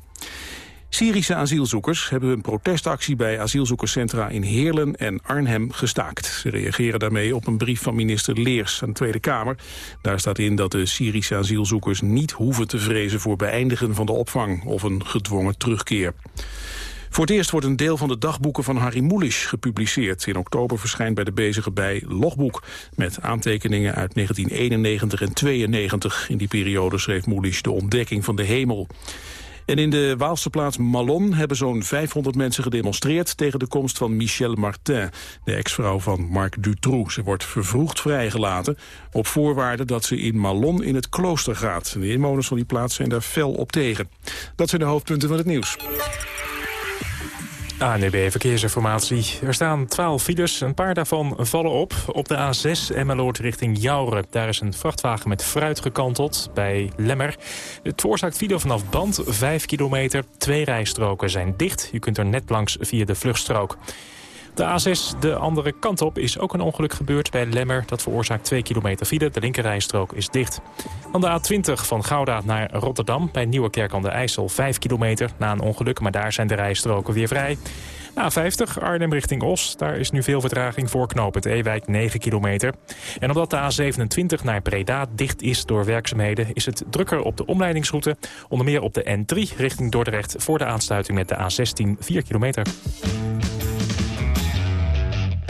Syrische asielzoekers hebben hun protestactie bij asielzoekerscentra in Heerlen en Arnhem gestaakt. Ze reageren daarmee op een brief van minister Leers aan de Tweede Kamer. Daar staat in dat de Syrische asielzoekers niet hoeven te vrezen voor beëindigen van de opvang of een gedwongen terugkeer. Voor het eerst wordt een deel van de dagboeken van Harry Mulisch gepubliceerd. In oktober verschijnt bij de bezige bij Logboek... met aantekeningen uit 1991 en 92. In die periode schreef Mulisch de ontdekking van de hemel. En in de Waalse plaats Malon hebben zo'n 500 mensen gedemonstreerd... tegen de komst van Michel Martin, de ex-vrouw van Marc Dutroux. Ze wordt vervroegd vrijgelaten op voorwaarde dat ze in Malon in het klooster gaat. De inwoners van die plaats zijn daar fel op tegen. Dat zijn de hoofdpunten van het nieuws. ANB Verkeersinformatie. Er staan 12 files, een paar daarvan vallen op. Op de A6 Emmeloord richting Jouren. Daar is een vrachtwagen met fruit gekanteld bij Lemmer. Het veroorzaakt file vanaf Band, 5 kilometer. Twee rijstroken zijn dicht. Je kunt er net langs via de vluchtstrook. De A6, de andere kant op, is ook een ongeluk gebeurd bij Lemmer. Dat veroorzaakt 2 kilometer file. De linkerrijstrook is dicht. Dan de A20 van Gouda naar Rotterdam. Bij Nieuwekerk aan de IJssel 5 kilometer na een ongeluk. Maar daar zijn de rijstroken weer vrij. A50 Arnhem richting Os. Daar is nu veel vertraging voor knooppunt Ewijk 9 kilometer. En omdat de A27 naar Breda dicht is door werkzaamheden... is het drukker op de omleidingsroute. Onder meer op de N3 richting Dordrecht... voor de aansluiting met de A16 4 kilometer.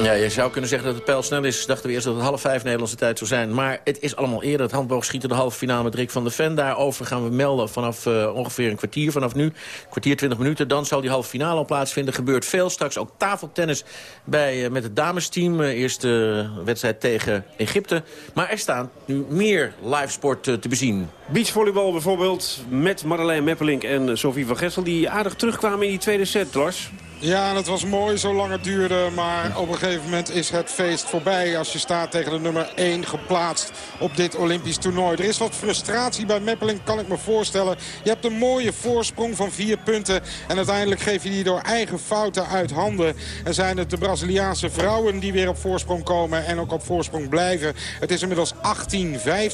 Ja, je zou kunnen zeggen dat het pijl snel is. Dachten we eerst dat het half vijf Nederlandse tijd zou zijn. Maar het is allemaal eerder. Het handboogschieten de halve finale met Rick van der Ven. Daarover gaan we melden vanaf uh, ongeveer een kwartier. Vanaf nu, kwartier, twintig minuten. Dan zal die halve finale al plaatsvinden. Gebeurt veel. Straks ook tafeltennis bij, uh, met het damesteam. Uh, eerste wedstrijd tegen Egypte. Maar er staan nu meer livesport te bezien. Beachvolleybal bijvoorbeeld met Marjolein Meppelink en Sofie van Gessel... die aardig terugkwamen in die tweede set, Lars. Ja, het was mooi zolang het duurde. Maar op een gegeven moment is het feest voorbij. Als je staat tegen de nummer 1 geplaatst op dit Olympisch toernooi. Er is wat frustratie bij Meppeling, kan ik me voorstellen. Je hebt een mooie voorsprong van vier punten. En uiteindelijk geef je die door eigen fouten uit handen. En zijn het de Braziliaanse vrouwen die weer op voorsprong komen. En ook op voorsprong blijven. Het is inmiddels 18-15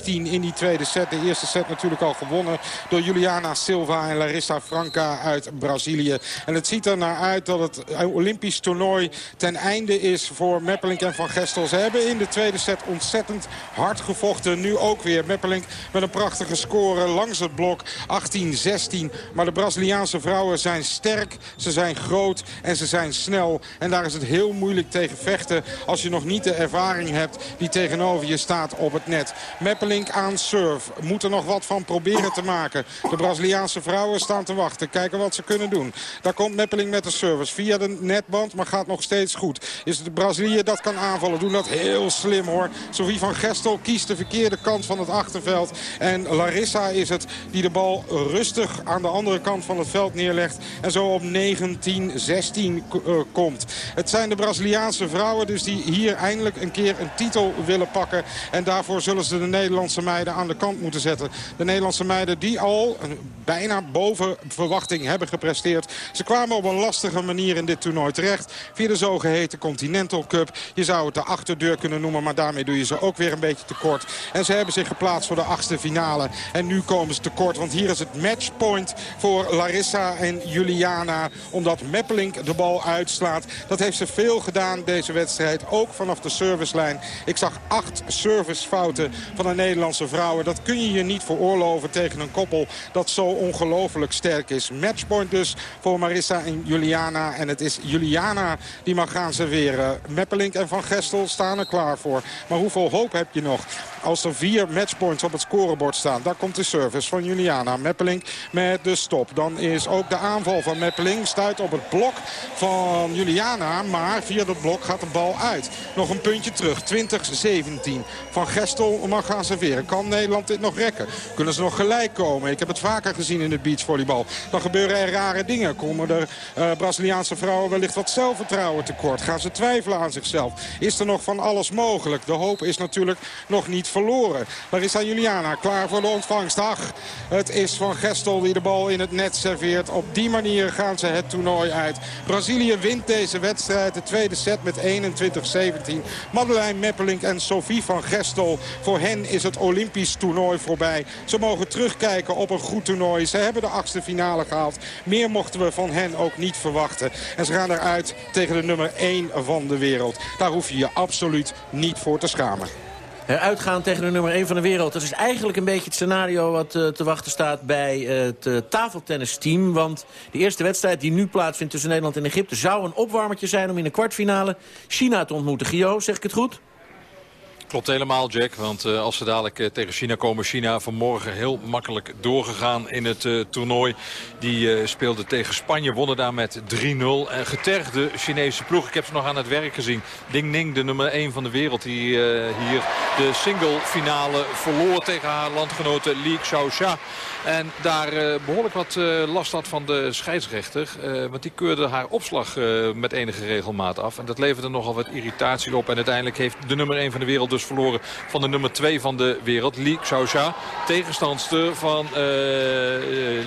in die tweede set. De eerste set natuurlijk al gewonnen door Juliana Silva en Larissa Franca uit Brazilië. En het ziet er naar uit dat het Olympisch toernooi ten einde is voor Meppelink en Van Gestel. Ze hebben in de tweede set ontzettend hard gevochten. Nu ook weer Meppelink met een prachtige score langs het blok. 18-16. Maar de Braziliaanse vrouwen zijn sterk, ze zijn groot en ze zijn snel. En daar is het heel moeilijk tegen vechten als je nog niet de ervaring hebt die tegenover je staat op het net. Meppelink aan surf. Moet er nog wat van proberen te maken. De Braziliaanse vrouwen staan te wachten. Kijken wat ze kunnen doen. Daar komt Meppelink met de service. Via de netband, maar gaat nog steeds goed. Is het Brazilië dat kan aanvallen. Doen dat heel slim hoor. Sophie van Gestel kiest de verkeerde kant van het achterveld. En Larissa is het die de bal rustig aan de andere kant van het veld neerlegt. En zo op 19-16 uh, komt. Het zijn de Braziliaanse vrouwen dus die hier eindelijk een keer een titel willen pakken. En daarvoor zullen ze de Nederlandse meiden aan de kant moeten zetten. De Nederlandse meiden die al bijna boven verwachting hebben gepresteerd. Ze kwamen op een lastige manier in dit toernooi terecht. Via de zogeheten Continental Cup. Je zou het de achterdeur kunnen noemen, maar daarmee doe je ze ook weer een beetje tekort. En ze hebben zich geplaatst voor de achtste finale. En nu komen ze tekort, want hier is het matchpoint voor Larissa en Juliana. Omdat Meppelink de bal uitslaat. Dat heeft ze veel gedaan deze wedstrijd, ook vanaf de servicelijn. Ik zag acht servicefouten van de Nederlandse vrouwen. Dat kun je je niet veroorloven tegen een koppel dat zo ongelooflijk sterk is. Matchpoint dus voor Marissa en Juliana. En het is Juliana die mag gaan serveren. Meppelink en Van Gestel staan er klaar voor. Maar hoeveel hoop heb je nog? Als er vier matchpoints op het scorebord staan. Daar komt de service van Juliana. Meppeling met de stop. Dan is ook de aanval van Meppeling. Stuit op het blok van Juliana. Maar via dat blok gaat de bal uit. Nog een puntje terug. 20-17. Van Gestel mag gaan serveren. Kan Nederland dit nog rekken? Kunnen ze nog gelijk komen? Ik heb het vaker gezien in de beachvolleybal. Dan gebeuren er rare dingen. Komen de uh, Braziliaanse vrouwen wellicht wat zelfvertrouwen tekort? Gaan ze twijfelen aan zichzelf? Is er nog van alles mogelijk? De hoop is natuurlijk nog niet verloren. Larissa Juliana klaar voor de ontvangst. Ach, het is Van Gestel die de bal in het net serveert. Op die manier gaan ze het toernooi uit. Brazilië wint deze wedstrijd. De tweede set met 21-17. Madeleine Meppelink en Sophie van Gestel. Voor hen is het Olympisch toernooi voorbij. Ze mogen terugkijken op een goed toernooi. Ze hebben de achtste finale gehaald. Meer mochten we van hen ook niet verwachten. En ze gaan eruit tegen de nummer 1 van de wereld. Daar hoef je je absoluut niet voor te schamen. Uitgaan tegen de nummer 1 van de wereld. Dat is eigenlijk een beetje het scenario wat uh, te wachten staat bij het uh, tafeltennisteam. Want de eerste wedstrijd die nu plaatsvindt tussen Nederland en Egypte... zou een opwarmertje zijn om in de kwartfinale China te ontmoeten. Gio, zeg ik het goed? Klopt helemaal, Jack. Want uh, als ze dadelijk uh, tegen China komen... China vanmorgen heel makkelijk doorgegaan in het uh, toernooi. Die speelde tegen Spanje, wonnen daar met 3-0. En getergde Chinese ploeg. Ik heb ze nog aan het werk gezien. Ding Ning, de nummer 1 van de wereld... die hier de single finale verloor tegen haar landgenote Li Xiaoxia. En daar behoorlijk wat last had van de scheidsrechter. want die keurde haar opslag met enige regelmaat af. En dat leverde nogal wat irritatie op. En uiteindelijk heeft de nummer 1 van de wereld... Dus verloren van de nummer 2 van de wereld, Li Xiaoxia. Tegenstandster van uh,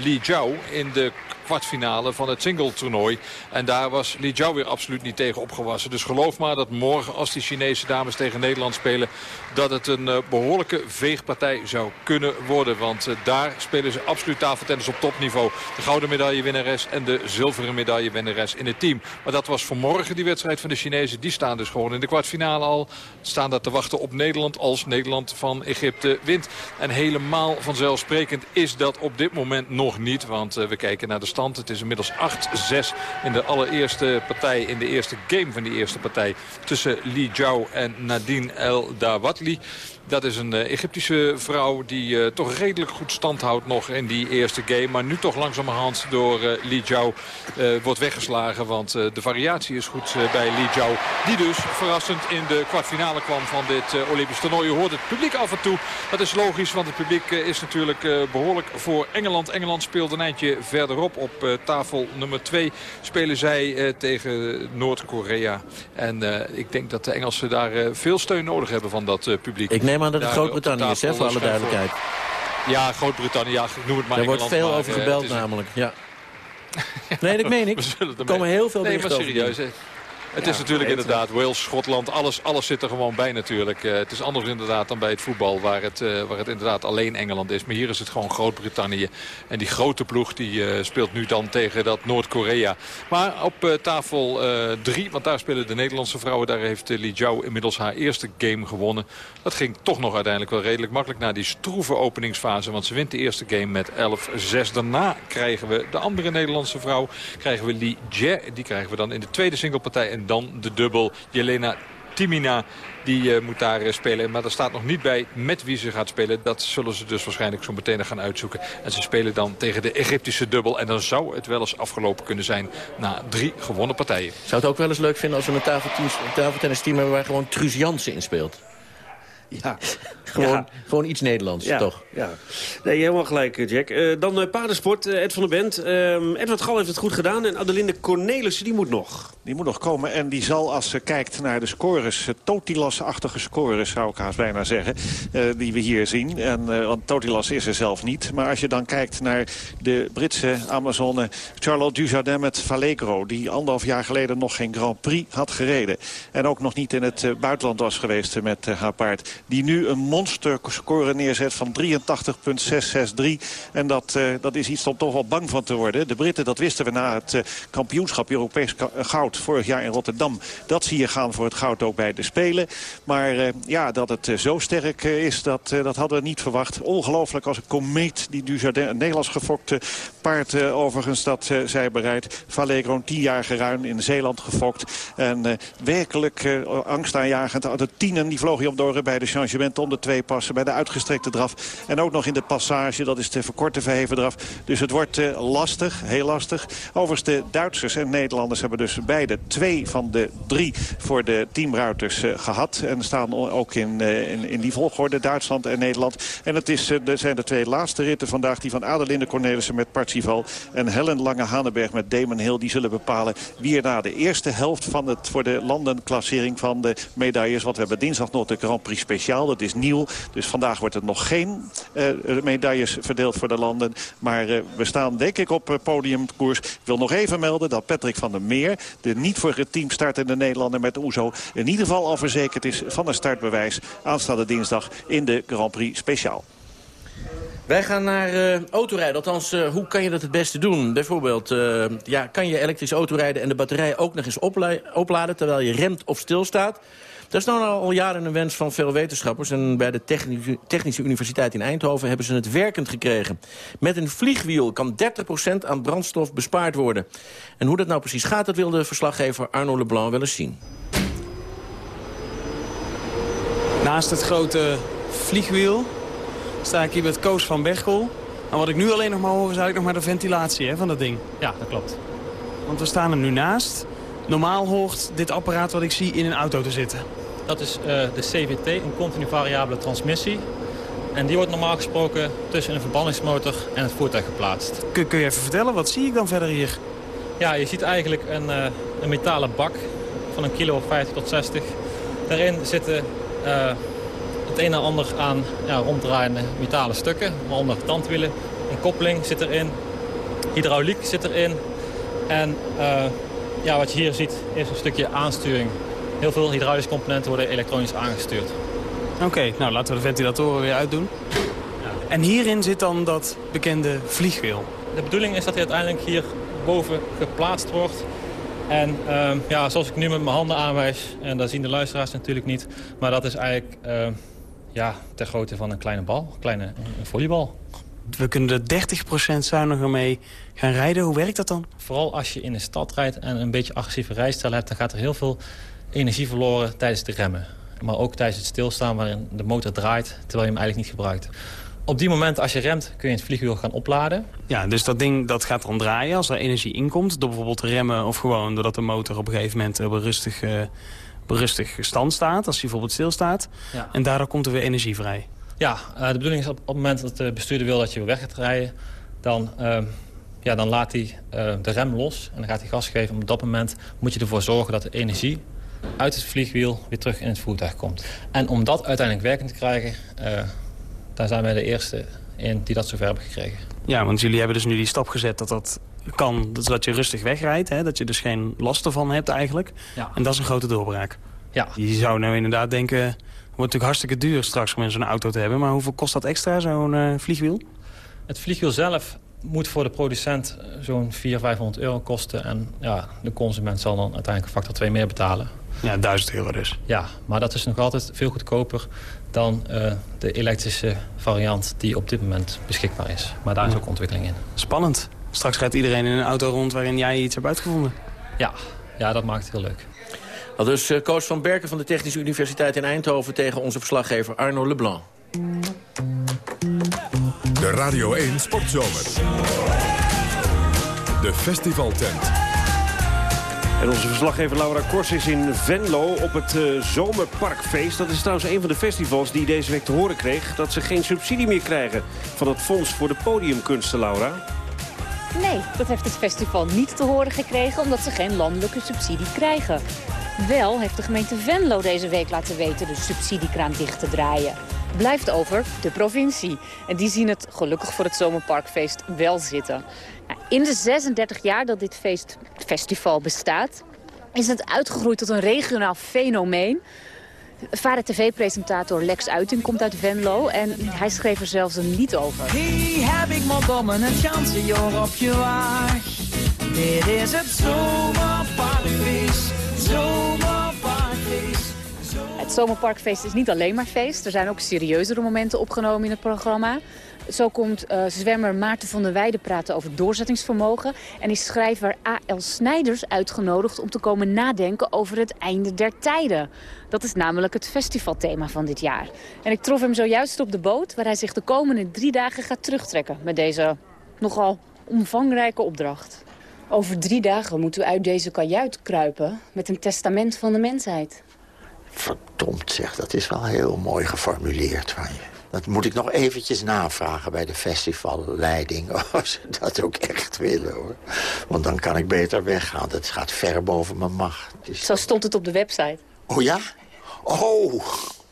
Li Jiao in de kwartfinale van het single-toernooi. En daar was Li Jiao weer absoluut niet tegen opgewassen. Dus geloof maar dat morgen als die Chinese dames tegen Nederland spelen... dat het een uh, behoorlijke veegpartij zou kunnen worden. Want uh, daar spelen ze absoluut tafeltennis op topniveau. De gouden medaillewinnares en de zilveren medaillewinnares in het team. Maar dat was vanmorgen die wedstrijd van de Chinezen. Die staan dus gewoon in de kwartfinale al. Staan daar te wachten op Nederland als Nederland van Egypte wint. En helemaal vanzelfsprekend is dat op dit moment nog niet. Want uh, we kijken naar de Het is inmiddels 8-6 in de allereerste partij, in de eerste game van die eerste partij... tussen Li Jiao en Nadine El Dawatli. Dat is een uh, Egyptische vrouw die uh, toch redelijk goed stand houdt nog in die eerste game. Maar nu toch langzamerhand door uh, Li Jiao wordt weggeslagen. Want de variatie is goed bij Li Jiao. Die dus verrassend in de kwartfinale kwam van dit Olympisch toernooi. Je hoort het publiek af en toe. Dat is logisch, want het publiek is natuurlijk behoorlijk voor Engeland. Engeland speelt een eindje verderop. Op tafel nummer 2 spelen zij tegen Noord-Korea. En ik denk dat de Engelsen daar veel steun nodig hebben van dat publiek. Neem aan dat het Groot-Brittannië is, hè, voor alle duidelijkheid. Ja, Groot-Brittannië, ja, noem het maar Er wordt veel over eh, gebeld namelijk, ja. *laughs* Nee, dat meen ik. Er komen heel veel nee, maar serieus, over. Het ja, is natuurlijk inderdaad Wales, Schotland, alles, alles zit er gewoon bij natuurlijk. Uh, het is anders inderdaad dan bij het voetbal waar het, uh, waar het inderdaad alleen Engeland is. Maar hier is het gewoon Groot-Brittannië. En die grote ploeg die uh, speelt nu dan tegen dat Noord-Korea. Maar op tafel 3, want daar spelen de Nederlandse vrouwen. Daar heeft Li Jiao inmiddels haar eerste game gewonnen. Dat ging toch nog uiteindelijk wel redelijk makkelijk na die stroeve openingsfase. Want ze wint de eerste game met 11-6. Daarna krijgen we de andere Nederlandse vrouw. Krijgen we Li Jie. Die krijgen we dan in de tweede singlepartij. En dan de dubbel Jelena Timina die moet daar spelen. Maar er staat nog niet bij met wie ze gaat spelen. Dat zullen ze dus waarschijnlijk zo meteen gaan uitzoeken. En ze spelen dan tegen de Egyptische dubbel. En dan zou het wel eens afgelopen kunnen zijn na drie gewonnen partijen. Zou het ook wel eens leuk vinden als we een tafeltennis team hebben... waar gewoon Truus Jansen in speelt? Ja. Gewoon, gewoon iets Nederlands, ja, toch? Ja. Nee, helemaal gelijk, eh, Jack. Uh, dan uh, paardensport, uh, Ed van der Bent. Edward Gal heeft het goed gedaan en Adelinde Cornelissen, die moet nog. Die moet nog komen en die zal, als ze kijkt naar de scores... Totilas-achtige scores, zou ik haast bijna zeggen, die we hier zien. En, want Totilas is er zelf niet. Maar als je dan kijkt naar de Britse Amazone Charlotte Dujardin met Vallegro... die anderhalf jaar geleden nog geen Grand Prix had gereden. En ook nog niet in het buitenland was geweest met haar paard. Die nu een monsterscore neerzet van 83,663. En dat, uh, dat is iets om toch wel bang van te worden. De Britten, dat wisten we na het uh, kampioenschap Europees goud vorig jaar in Rotterdam. Dat zie je gaan voor het goud ook bij de Spelen. Maar ja, dat het zo sterk is, dat, dat hadden we niet verwacht. Ongelooflijk als een komeet die Dujardin, een Nederlands gefokte paard overigens, dat zij bereidt. Vallegro, tien jaar geruim in Zeeland gefokt. En werkelijk angstaanjagend. De tienen die vloog hij op door bij de changement om de twee passen. Bij de uitgestrekte draf. En ook nog in de passage. Dat is de verkorte verheven draf. Dus het wordt uh, lastig. Heel lastig. Overigens de Duitsers en Nederlanders hebben dus beide twee van de drie voor de teamruiters uh, gehad. En staan ook in, uh, in, in, die volgorde. Duitsland en Nederland. En het is, de, zijn de twee laatste ritten vandaag. Die van Adelinde Cornelissen met Partsival. En Helen Lange-Hanenberg met Damon Hill. Die zullen bepalen wie er na de eerste helft van het voor de landenklassering van de medailles. Want we hebben dinsdag nog de Grand Prix speciaal. Dat is nieuw. Dus vandaag wordt er nog geen uh, medailles verdeeld voor de landen. Maar uh, we staan denk ik op uh, podiumkoers. Ik wil nog even melden dat Patrick van der Meer... de niet voor het team startende Nederlander met Oezo... in ieder geval al verzekerd is van een startbewijs... aanstaande dinsdag in de Grand Prix speciaal. Wij gaan naar uh, autorijden. Althans, uh, hoe kan je dat het beste doen? Bijvoorbeeld, uh, ja, kan je elektrisch autorijden en de batterij ook nog eens opladen... terwijl je remt of stilstaat? Dat is nou al jaren een wens van veel wetenschappers. En bij de Technische, Technische Universiteit in Eindhoven hebben ze het werkend gekregen. Met een vliegwiel kan 30% aan brandstof bespaard worden. En hoe dat nou precies gaat, dat wilde verslaggever Arno Leblanc wel eens zien. Naast het grote vliegwiel sta ik hier met Koos van Bergel. En wat ik nu alleen nog maar hoor is eigenlijk nog maar de ventilatie hè, van dat ding. Ja, dat klopt. Want we staan er nu naast. Normaal hoort dit apparaat wat ik zie in een auto te zitten. Dat is uh, de CVT, een continu variabele transmissie. En die wordt normaal gesproken tussen een verbrandingsmotor en het voertuig geplaatst. Kun, kun je even vertellen, wat zie ik dan verder hier? Ja, je ziet eigenlijk een, uh, een metalen bak van een kilo of 50 tot 60. Daarin zitten uh, het een en ander aan ja, ronddraaiende metalen stukken. Waaronder tandwielen, een koppeling zit erin, hydrauliek zit erin. En ja, wat je hier ziet is een stukje aansturing. Heel veel hydraulische componenten worden elektronisch aangestuurd. Oké, okay, nou laten we de ventilatoren weer uitdoen. Ja. En hierin zit dan dat bekende vliegwiel. De bedoeling is dat hij uiteindelijk hier boven geplaatst wordt. En uh, ja, zoals ik nu met mijn handen aanwijs, en dat zien de luisteraars natuurlijk niet... maar dat is eigenlijk uh, ja, ter grootte van een kleine bal, een kleine een volleybal. We kunnen er 30% zuiniger mee gaan rijden. Hoe werkt dat dan? Vooral als je in de stad rijdt en een beetje agressieve rijstijl hebt... dan gaat er heel veel energie verloren tijdens de remmen. Maar ook tijdens het stilstaan waarin de motor draait... terwijl je hem eigenlijk niet gebruikt. Op die moment, als je remt, kun je het vliegwiel gaan opladen. Ja, dus dat ding dat gaat dan draaien als er energie inkomt. Door bijvoorbeeld remmen of gewoon doordat de motor op een gegeven moment op een rustig, uh, rustig stand staat. Als hij bijvoorbeeld stilstaat. Ja. En daardoor komt er weer energie vrij. Ja, uh, de bedoeling is op, op het moment dat de bestuurder wil dat je weer weg gaat rijden... dan, uh, ja, dan laat hij uh, de rem los en dan gaat hij gas geven. Op dat moment moet je ervoor zorgen dat de energie uit het vliegwiel weer terug in het voertuig komt. En om dat uiteindelijk werkend te krijgen, daar zijn wij de eerste in die dat zover hebben gekregen. Ja, want jullie hebben dus nu die stap gezet dat dat kan, dat je rustig wegrijdt. Hè? Dat je dus geen last ervan hebt eigenlijk. Ja. En dat is een grote doorbraak. Ja. Je zou nou inderdaad denken, het wordt natuurlijk hartstikke duur straks om in zo'n auto te hebben. Maar hoeveel kost dat extra, zo'n uh, vliegwiel? Het vliegwiel zelf moet voor de producent zo'n 400, 500 euro kosten. En ja, de consument zal dan uiteindelijk een factor 2 meer betalen. Ja, 1000 euro dus. Ja, maar dat is nog altijd veel goedkoper dan uh, de elektrische variant die op dit moment beschikbaar is. Maar daar is ook ontwikkeling in. Spannend. Straks rijdt iedereen in een auto rond waarin jij iets hebt uitgevonden. Ja, ja dat maakt het heel leuk. Al dus uh, Koos van Berken van de Technische Universiteit in Eindhoven... tegen onze verslaggever Arno Leblanc. De Radio 1 Sportzomer. De festivaltent. En onze verslaggever Laura Kors is in Venlo op het uh, Zomerparkfeest. Dat is trouwens een van de festivals die deze week te horen kreeg... dat ze geen subsidie meer krijgen van het Fonds voor de Podiumkunsten, Laura. Nee, dat heeft het festival niet te horen gekregen... omdat ze geen landelijke subsidie krijgen. Wel heeft de gemeente Venlo deze week laten weten de subsidiekraan dicht te draaien. Blijft over de provincie. En die zien het gelukkig voor het Zomerparkfeest wel zitten. In de 36 jaar dat dit feest, festival bestaat... is het uitgegroeid tot een regionaal fenomeen. Varen TV-presentator Lex Uiting komt uit Venlo en hij schreef er zelfs een lied over. Hier heb ik maar dommen een op je waag. Dit is het zomerparkfeest, zomerparkfeest. Het zomerparkfeest is niet alleen maar feest. Er zijn ook serieuzere momenten opgenomen in het programma. Zo komt uh, zwemmer Maarten van der Weijden praten over doorzettingsvermogen. En is schrijver A.L. Snijders uitgenodigd om te komen nadenken over het einde der tijden. Dat is namelijk het festivalthema van dit jaar. En ik trof hem zojuist op de boot waar hij zich de komende drie dagen gaat terugtrekken met deze nogal omvangrijke opdracht. Over drie dagen moet u uit deze kajuit kruipen met een testament van de mensheid. Verdomd zeg, dat is wel heel mooi geformuleerd van je. Dat moet ik nog eventjes navragen bij de festivalleiding. *laughs* Of ze dat ook echt willen, hoor. Want dan kan ik beter weggaan. Dat gaat ver boven mijn macht. Dus... Zo stond het op de website. Oh ja? Oh,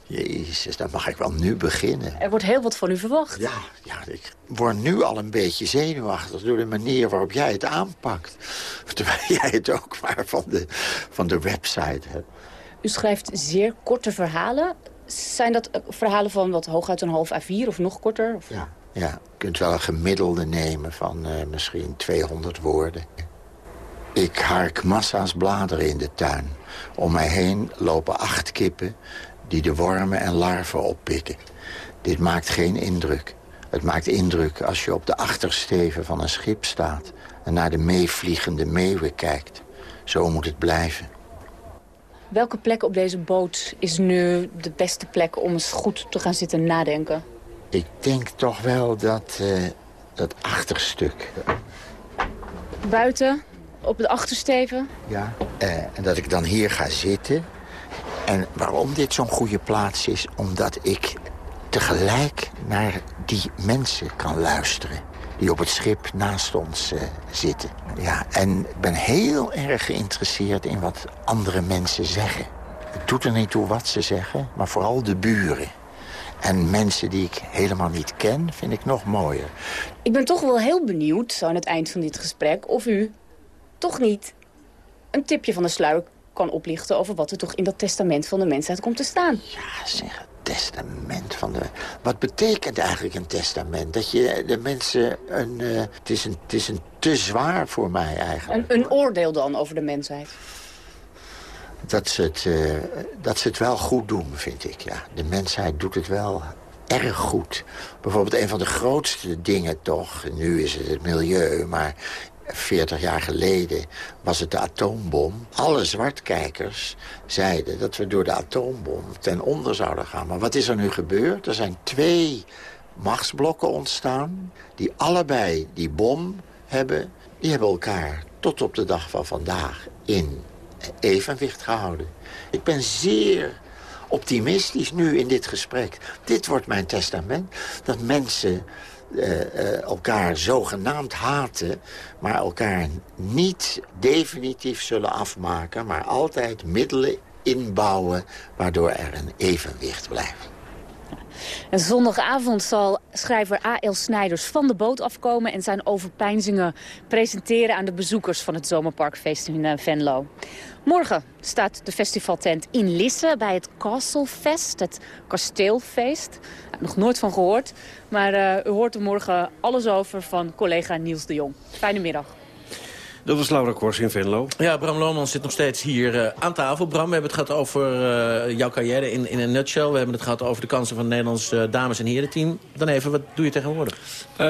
Jezus, dan mag ik wel nu beginnen. Er wordt heel wat van u verwacht. Ja, ja, ik word nu al een beetje zenuwachtig... door de manier waarop jij het aanpakt. *laughs* Terwijl jij het ook maar van de, van de website hebt. U schrijft zeer korte verhalen. Zijn dat verhalen van wat hooguit een half A4 of nog korter? Of? Ja, ja, je kunt wel een gemiddelde nemen van uh, misschien 200 woorden. Ik hark massa's bladeren in de tuin. Om mij heen lopen acht kippen die de wormen en larven oppikken. Dit maakt geen indruk. Het maakt indruk als je op de achtersteven van een schip staat... en naar de meevliegende meeuwen kijkt. Zo moet het blijven. Welke plek op deze boot is nu de beste plek om eens goed te gaan zitten nadenken? Ik denk toch wel dat, uh, dat achterstuk. Buiten, op de achtersteven? Ja, uh, en dat ik dan hier ga zitten. En waarom dit zo'n goede plaats is, omdat ik tegelijk naar die mensen kan luisteren die op het schip naast ons uh, zitten. Ja, en ik ben heel erg geïnteresseerd in wat andere mensen zeggen. Het doet er niet toe wat ze zeggen, maar vooral de buren. En mensen die ik helemaal niet ken, vind ik nog mooier. Ik ben toch wel heel benieuwd, zo aan het eind van dit gesprek... of u toch niet een tipje van de sluier kan oplichten... over wat er toch in dat testament van de mensheid komt te staan. Ja, zeg, testament van de... Wat betekent eigenlijk een testament? Dat je de mensen een... Uh, het, is een het is een te zwaar voor mij eigenlijk. Een, een oordeel dan over de mensheid? Dat ze, het, uh, dat ze het wel goed doen, vind ik, ja. De mensheid doet het wel erg goed. Bijvoorbeeld een van de grootste dingen toch... nu is het het milieu, maar 40 jaar geleden was het de atoombom. Alle zwartkijkers zeiden dat we door de atoombom ten onder zouden gaan. Maar wat is er nu gebeurd? Er zijn twee machtsblokken ontstaan... die allebei die bom hebben. Die hebben elkaar tot op de dag van vandaag in evenwicht gehouden. Ik ben zeer optimistisch nu in dit gesprek. Dit wordt mijn testament. Dat mensen elkaar zogenaamd haten... maar elkaar niet definitief zullen afmaken... maar altijd middelen inbouwen waardoor er een evenwicht blijft. En zondagavond zal schrijver A.L. Snijders van de boot afkomen... en zijn overpeinzingen presenteren aan de bezoekers van het Zomerparkfeest in eh, Venlo. Morgen staat de festivaltent in Lisse bij het Castlefest, het kasteelfeest. Nog nooit van gehoord, maar uh, u hoort er morgen alles over van collega Niels de Jong. Fijne middag. Dat was Laura Kors in Venlo. Ja, Bram Lohmans zit nog steeds hier uh, aan tafel. Bram, we hebben het gehad over uh, jouw carrière in, in een nutshell. We hebben het gehad over de kansen van het Nederlands uh, dames- en herenteam. Dan even, wat doe je tegenwoordig?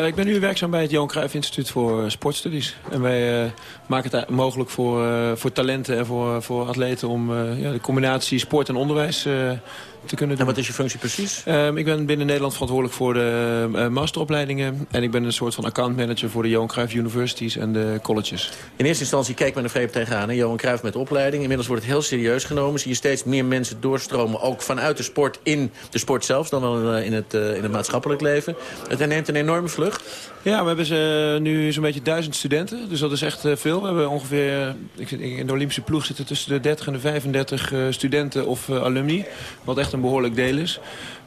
ik ben nu werkzaam bij het Johan Cruijff Instituut voor Sportstudies. En wij maken het mogelijk voor, voor talenten en voor, voor atleten... om ja, de combinatie sport en onderwijs te kunnen doen. En wat is je functie precies? Um, ik ben binnen Nederland verantwoordelijk voor de uh, masteropleidingen. En ik ben een soort van accountmanager voor de Johan Cruijff Universities en de colleges. In eerste instantie keek men er vreemd tegenaan. Hè? Johan Cruijff met opleiding. Inmiddels wordt het heel serieus genomen. Zie je steeds meer mensen doorstromen. Ook vanuit de sport in de sport zelfs. Dan wel in het, uh, in het maatschappelijk leven. Het neemt een enorme vlucht. Ja, we hebben ze nu zo'n beetje duizend studenten. Dus dat is echt veel. We hebben ongeveer, ik, in de Olympische ploeg zitten tussen de 30 en de 35 uh, studenten of alumni. Wat echt een behoorlijk deel is.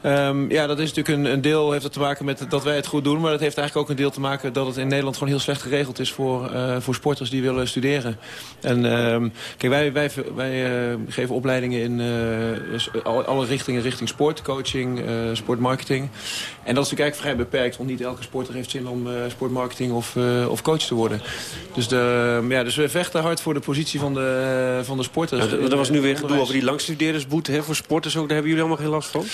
Um, ja, dat is natuurlijk een, een deel heeft het te maken met dat wij het goed doen. Maar dat heeft eigenlijk ook een deel te maken dat het in Nederland gewoon heel slecht geregeld is voor, uh, voor sporters die willen studeren. En um, kijk, wij, wij, wij uh, geven opleidingen in uh, alle, richtingen, richting sport, coaching, sportmarketing. En dat is natuurlijk eigenlijk vrij beperkt, want niet elke sporter heeft zin om sportmarketing of, of coach te worden. Dus, de, ja, dus we vechten hard voor de positie van de, van de sporters. Ja, er was nu weer gedoe over die langstudeerdersboete hè, voor sporters ook. Daar hebben jullie allemaal geen last van?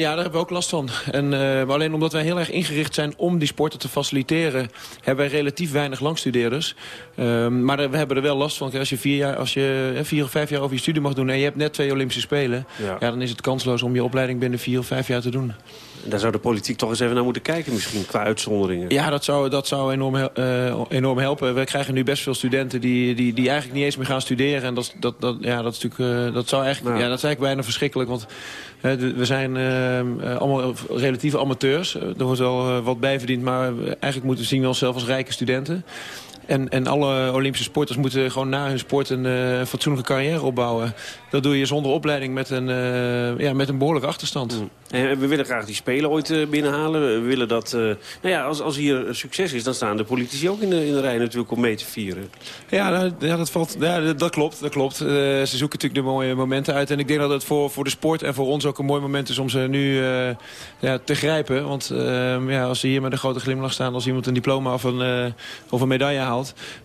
Ja, daar hebben we ook last van. En, uh, alleen omdat wij heel erg ingericht zijn om die sporten te faciliteren... hebben wij relatief weinig langstudeerders. Uh, maar we hebben er wel last van. Als je, vier, jaar, als je vier of vijf jaar over je studie mag doen... en je hebt net twee Olympische Spelen... Ja. ja. dan is het kansloos om je opleiding binnen vier of vijf jaar te doen. Daar zou de politiek toch eens even naar moeten kijken misschien, qua uitzonderingen. Ja, dat zou, dat zou enorm, uh, enorm helpen. We krijgen nu best veel studenten die, die, die eigenlijk niet eens meer gaan studeren. En dat, dat, dat, ja, dat, is natuurlijk, uh, dat, zou eigenlijk, ja. ja. dat is eigenlijk bijna verschrikkelijk. Want we zijn allemaal relatieve amateurs. er wordt wel wat bijverdiend, maar eigenlijk moeten we zien we onszelf als rijke studenten. En, en alle Olympische sporters moeten gewoon na hun sport een uh, fatsoenlijke carrière opbouwen. Dat doe je zonder opleiding met een, uh, ja, met een behoorlijke achterstand. Mm. En we willen graag die Spelen ooit binnenhalen. We willen dat, nou ja, als, als hier succes is, dan staan de politici ook in de, in de rij natuurlijk om mee te vieren. Ja, nou, ja, dat, valt, ja dat klopt. Dat klopt. ze zoeken natuurlijk de mooie momenten uit. En ik denk dat het voor, voor de sport en voor ons ook een mooi moment is om ze nu ja, te grijpen. Want ehm, ja, als ze hier met een grote glimlach staan, als iemand een diploma of een, of een medaille haalt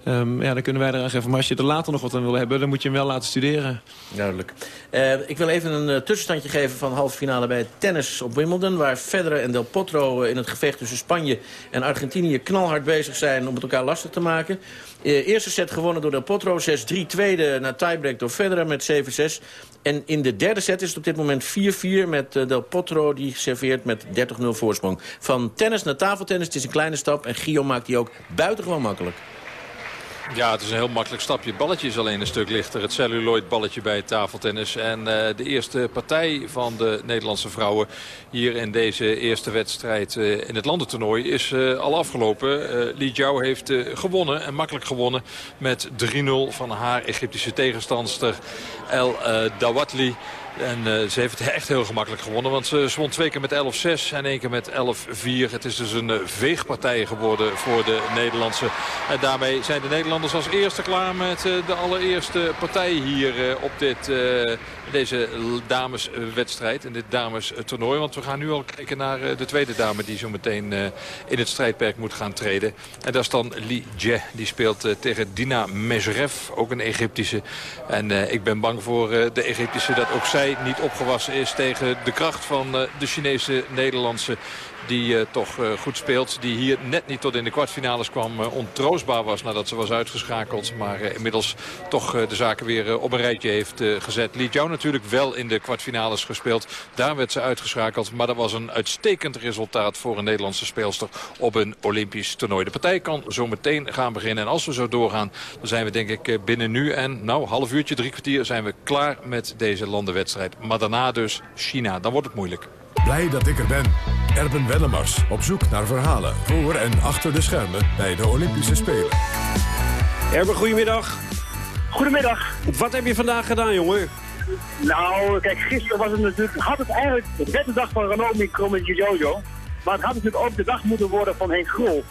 Um, ja, dan kunnen wij eraan geven. Maar als je er later nog wat aan wil hebben, dan moet je hem wel laten studeren. Duidelijk. Uh, ik wil even een uh, tussenstandje geven van halve finale bij tennis op Wimbledon. Waar Federer en Del Potro uh, in het gevecht tussen Spanje en Argentinië knalhard bezig zijn om het elkaar lastig te maken. eerste set gewonnen door Del Potro, 6-3. Tweede na tiebreak door Federer met 7-6. En in de derde set is het op dit moment 4-4 met Del Potro die serveert met 30-0 voorsprong. Van tennis naar tafeltennis, het is een kleine stap en Gio maakt die ook buitengewoon makkelijk. Ja, het is een heel makkelijk stapje. Het balletje is alleen een stuk lichter. Het celluloid balletje bij het tafeltennis. En uh, de eerste partij van de Nederlandse vrouwen hier in deze eerste wedstrijd uh, in het landentoernooi is uh, al afgelopen. Li Jiao heeft gewonnen en makkelijk gewonnen met 3-0 van haar Egyptische tegenstandster El Dawatli. En uh, ze heeft echt heel gemakkelijk gewonnen. Want ze won twee keer met 11-6 en één keer met 11-4. Het is dus een uh, veegpartij geworden voor de Nederlandse. En daarmee zijn de Nederlanders als eerste klaar met uh, de allereerste partij hier op dit, deze dameswedstrijd. In dit damestoernooi. Want we gaan nu al kijken naar de tweede dame die zo meteen in het strijdperk moet gaan treden. En dat is dan Li Jie. Die speelt tegen Dina Mezrev, ook een Egyptische. En ik ben bang voor de Egyptische dat ook zij niet opgewassen is tegen de kracht van eh, de Chinese Nederlandse die uh, toch uh, goed speelt. Die hier net niet tot in de kwartfinales kwam. Uh, ontroostbaar was nadat ze was uitgeschakeld. Maar inmiddels toch de zaken weer op een rijtje heeft gezet. Jou natuurlijk wel in de kwartfinales gespeeld. Daar werd ze uitgeschakeld. Maar dat was een uitstekend resultaat voor een Nederlandse speelster op een Olympisch toernooi. De partij kan zo meteen gaan beginnen. En als we zo doorgaan, dan zijn we denk ik binnen nu en nou half uurtje, drie kwartier zijn we klaar met deze landenwedstrijd. Maar daarna dus China. Dan wordt het moeilijk. Blij dat ik er ben. Erben Wellemars op zoek naar verhalen voor en achter de schermen bij de Olympische Spelen. Erben, goedemiddag. Goedemiddag. Wat heb je vandaag gedaan, jongen? Nou, kijk, gisteren was het natuurlijk, had het eigenlijk de beste dag van Ranomi Krommetje Jojo. Maar het had natuurlijk ook de dag moeten worden van Henk Grol.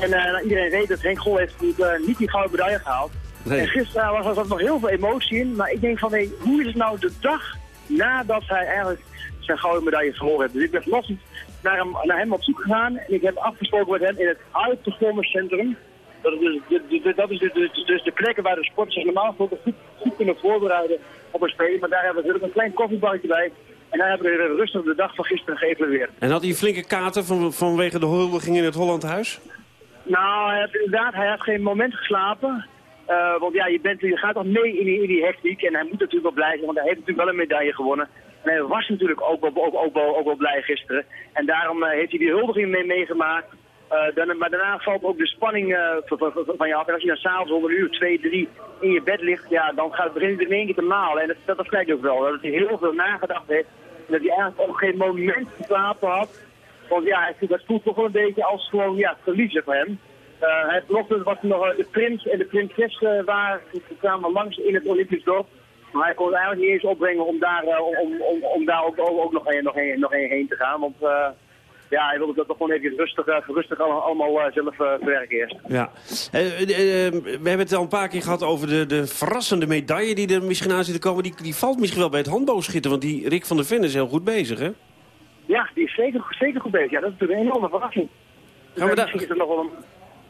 En uh, iedereen weet dat Henk Grol heeft uh, niet die gouden medaille gehaald. Nee. En gisteren was, was er nog heel veel emotie in. Maar ik denk van, hey, hoe is het nou de dag nadat hij eigenlijk zijn gouden medaille verloren heeft. Dus ik ben vanochtend naar hem, naar hem op zoek gegaan en ik heb afgesproken met hem in het Performance Centrum. Dat is, dus, de- de- dat is dus, de plekken waar de sporters normaal gesproken goed, goed kunnen voorbereiden op een spelen. Maar daar hebben we natuurlijk een klein koffiebarretje bij. En daar hebben we rustig de dag van gisteren geëvalueerd. En had hij flinke kater van, vanwege de huldiging in het Hollandhuis? Nou, hij heeft inderdaad, hij heeft geen moment geslapen. Eh, want ja, je, bent, je gaat toch mee in die, in die hectiek. En hij moet natuurlijk wel blij zijn, want hij heeft natuurlijk wel een medaille gewonnen. Hij was natuurlijk ook wel, ook, ook wel, ook wel blij gisteren. En daarom eh, heeft hij die huldiging mee meegemaakt. Eh, dan, maar daarna valt ook de spanning eh, van, je af. En als je dan s'avonds om een uur, twee, drie in je bed ligt, ja, dan gaat het begint het in één keer te malen. En dat, dat, dat blijkt ook wel. Dat hij heel veel nagedacht heeft. En dat hij eigenlijk ook geen moment geslapen had. Want ja, dat voelt toch wel een beetje als gewoon ja, verliezen voor hem. Hij heeft vanochtend nog de prins en de prinses waren, kwamen langs in het Olympisch dorp. Maar hij kon het eigenlijk niet eens opbrengen om daar, eh, om, om, om daar ook, ook, ook nog, heen, nog, heen, nog heen, heen te gaan. Want eh, ja, hij wilde dat toch gewoon even rustig, eh, rustig allemaal, allemaal zelf verwerken eerst. Ja. We hebben het al een paar keer gehad over de, de verrassende medaille die er misschien aan zit te komen. Die, die valt misschien wel bij het handboogschieten, want die Rick van der Ven is heel goed bezig, hè? Ja, die is zeker, zeker goed bezig. Ja, dat is natuurlijk een enorme verrassing. Gaan we daar- is er nog wel een...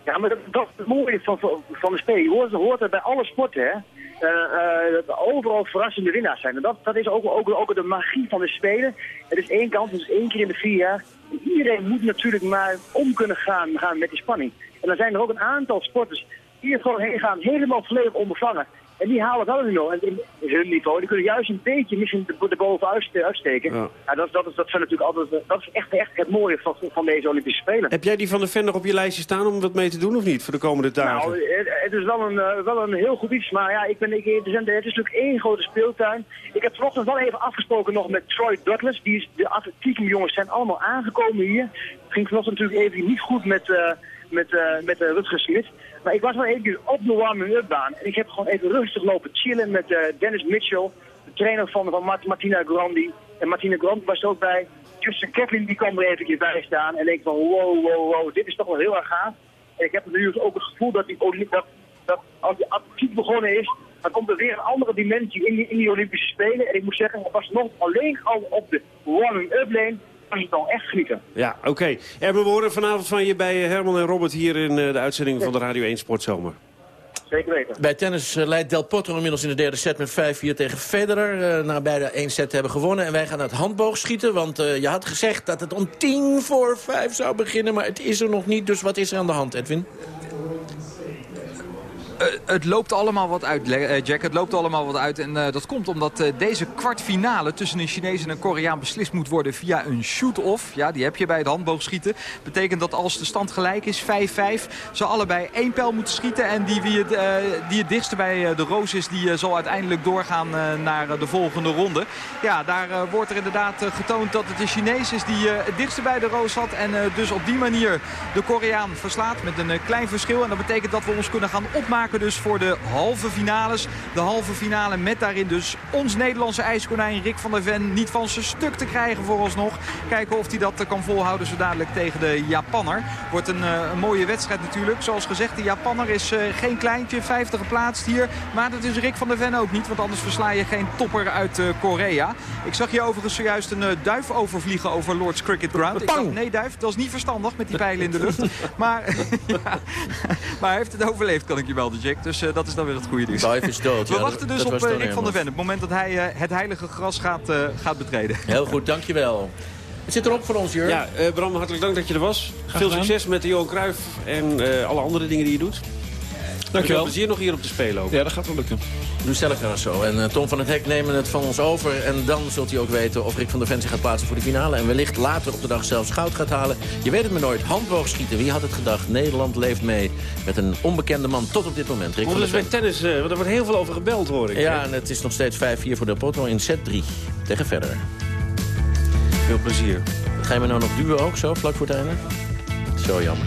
Ja, maar dat, dat is het mooie van, van, de spelen. Je hoort, het bij alle sporten, hè. Eh, dat er overal verrassende winnaars zijn. En dat, dat is ook, ook, ook de magie van de Spelen. Het is één kans, het is één keer in de vier jaar. En iedereen moet natuurlijk maar om kunnen gaan, gaan met die spanning. En dan zijn er ook een aantal sporters die er gewoon heen gaan, helemaal volledig onbevangen. En die halen wel een niveau. En in hun niveau, die kunnen juist een beetje misschien er- erboven uitste- uitsteken. Ja. Ja. dat, is- dat, is, dat zijn natuurlijk altijd, dat is echt, echt het mooie van, van deze Olympische Spelen. Heb jij die van der Ven nog op je lijstje staan om wat mee te doen of niet voor de komende dagen? Nou, het, het is wel een, eh, wel een heel goed iets, maar ja, ik ben, ik, het, is een, het is natuurlijk één grote speeltuin. Ik heb vanochtend wel even afgesproken nog met Troy Douglas. Die is, de atletieke jongens zijn allemaal aangekomen hier. Het ging vanochtend natuurlijk even niet goed met, eh met, eh met eh, Rutger Smit. Maar ik was wel even op de warming-up baan. En ik heb gewoon even rustig lopen chillen met eh, Dennis Mitchell, de trainer van, van Mart- Martina Grandi. En Martina Grandi was ook bij. Justin Kevlin die kwam er eventjes bij staan. En ik van wow, wow, wow, dit is toch wel heel erg gaaf. En ik heb nu ook het gevoel dat, die, dat, dat als die atletiek begonnen is, dan komt er weer een andere dimensie in die, in die Olympische Spelen. En ik moet zeggen, het was nog alleen al op de warming-up lane, was het al echt. Ja, oké. En we horen vanavond van je bij eh, Herman en Robert hier in eh, de uitzending van de Radio 1 Sportzomer. Zeker weten. Bij tennis eh, leidt Del Potro inmiddels in de derde set met 5-4 tegen Federer. eh, na beide één set hebben gewonnen. En wij gaan naar het handboogschieten. Want eh, je had gezegd dat het om tien voor vijf zou beginnen. Maar het is er nog niet. Dus wat is er aan de hand, Edwin? Eh, het loopt allemaal wat uit, eh, Jack. Het loopt allemaal wat uit. En eh, dat komt omdat deze kwartfinale tussen een Chinees en een Koreaan beslist moet worden via een shoot-off. Ja, die heb je bij het handboogschieten. Betekent dat als de stand gelijk is, 5-5, ze allebei één pijl moeten schieten. En die, wie het, die het dichtste bij de roos is, die zal uiteindelijk doorgaan naar de volgende ronde. Ja, daar wordt er inderdaad getoond dat het de Chinees is die het dichtste bij de roos zat. En dus op die manier de Koreaan verslaat met een klein verschil. En dat betekent dat we ons kunnen gaan opmaken dus voor de halve finales. De halve finale met daarin dus ons Nederlandse ijskonijn Rick van der Ven niet van zijn stuk te krijgen vooralsnog. Kijken of hij dat kan volhouden zo dadelijk tegen de Japanner. Wordt een, eh, een mooie wedstrijd natuurlijk. Zoals gezegd, de Japanner is eh, geen kleintje, 50 geplaatst hier. Maar dat is Rick van der Ven ook niet, want anders versla je geen topper uit eh, Korea. Ik zag hier overigens zojuist een duif overvliegen over Lords Cricket Ground. Ik dacht, nee duif, dat was niet verstandig met die pijlen in de lucht. Maar, ja, *laughs* maar hij heeft het overleefd, kan ik je Jack. Dus eh, dat is dan weer het goede nieuws. Duif is dood, We ja, wachten dus op eh, Rick van der. Ven. Op het moment dat hij eh, het heilige gras gaat, eh, gaat betreden. Heel goed, dankjewel. Het zit erop voor ons, Jur. Ja, eh, Bram, hartelijk dank dat je er was. Veel gedaan. succes met de Johan Cruijff en eh, alle andere dingen die je doet. Dankjewel. Veel plezier nog hier op de Spelen ook. Ja, dat gaat wel lukken. Doe stellig maar zo. En eh, Tom van het Hek nemen het van ons over. En dan zult u ook weten of Rick van der Ven zich gaat plaatsen voor de finale. En wellicht later op de dag zelfs goud gaat halen. Je weet het maar nooit. Handboogschieten, wie had het gedacht? Nederland leeft mee met een onbekende man tot op dit moment. Rick Hoe van is Ven. bij tennis? eh, want er wordt heel veel over gebeld, hoor ik. Ja, hè? en het is nog steeds 5-4 voor Del Potro in set 3 tegen Federer. Veel plezier. Ga je me nou nog duwen ook zo, vlak voor het einde? Zo jammer.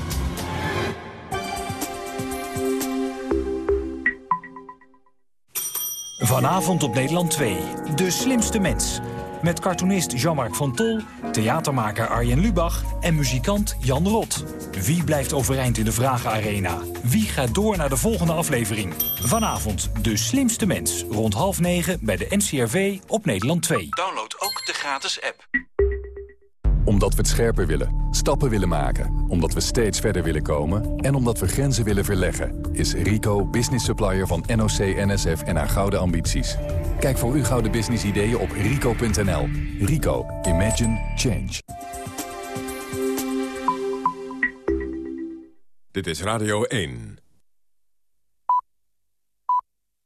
Vanavond op Nederland 2. De slimste mens. Met cartoonist Jean-Marc van Tol, theatermaker Arjen Lubach en muzikant Jan Rot. Wie blijft overeind in de Vragenarena? Wie gaat door naar de volgende aflevering? Vanavond De Slimste Mens. Rond half negen bij de NCRV op Nederland 2. Download ook de gratis app. Omdat we het scherper willen, stappen willen maken, omdat we steeds verder willen komen... en omdat we grenzen willen verleggen, is Rico business supplier van NOC, NSF en haar gouden ambities. Kijk voor uw gouden business ideeën op rico.nl. Rico, Imagine Change. Dit is Radio 1.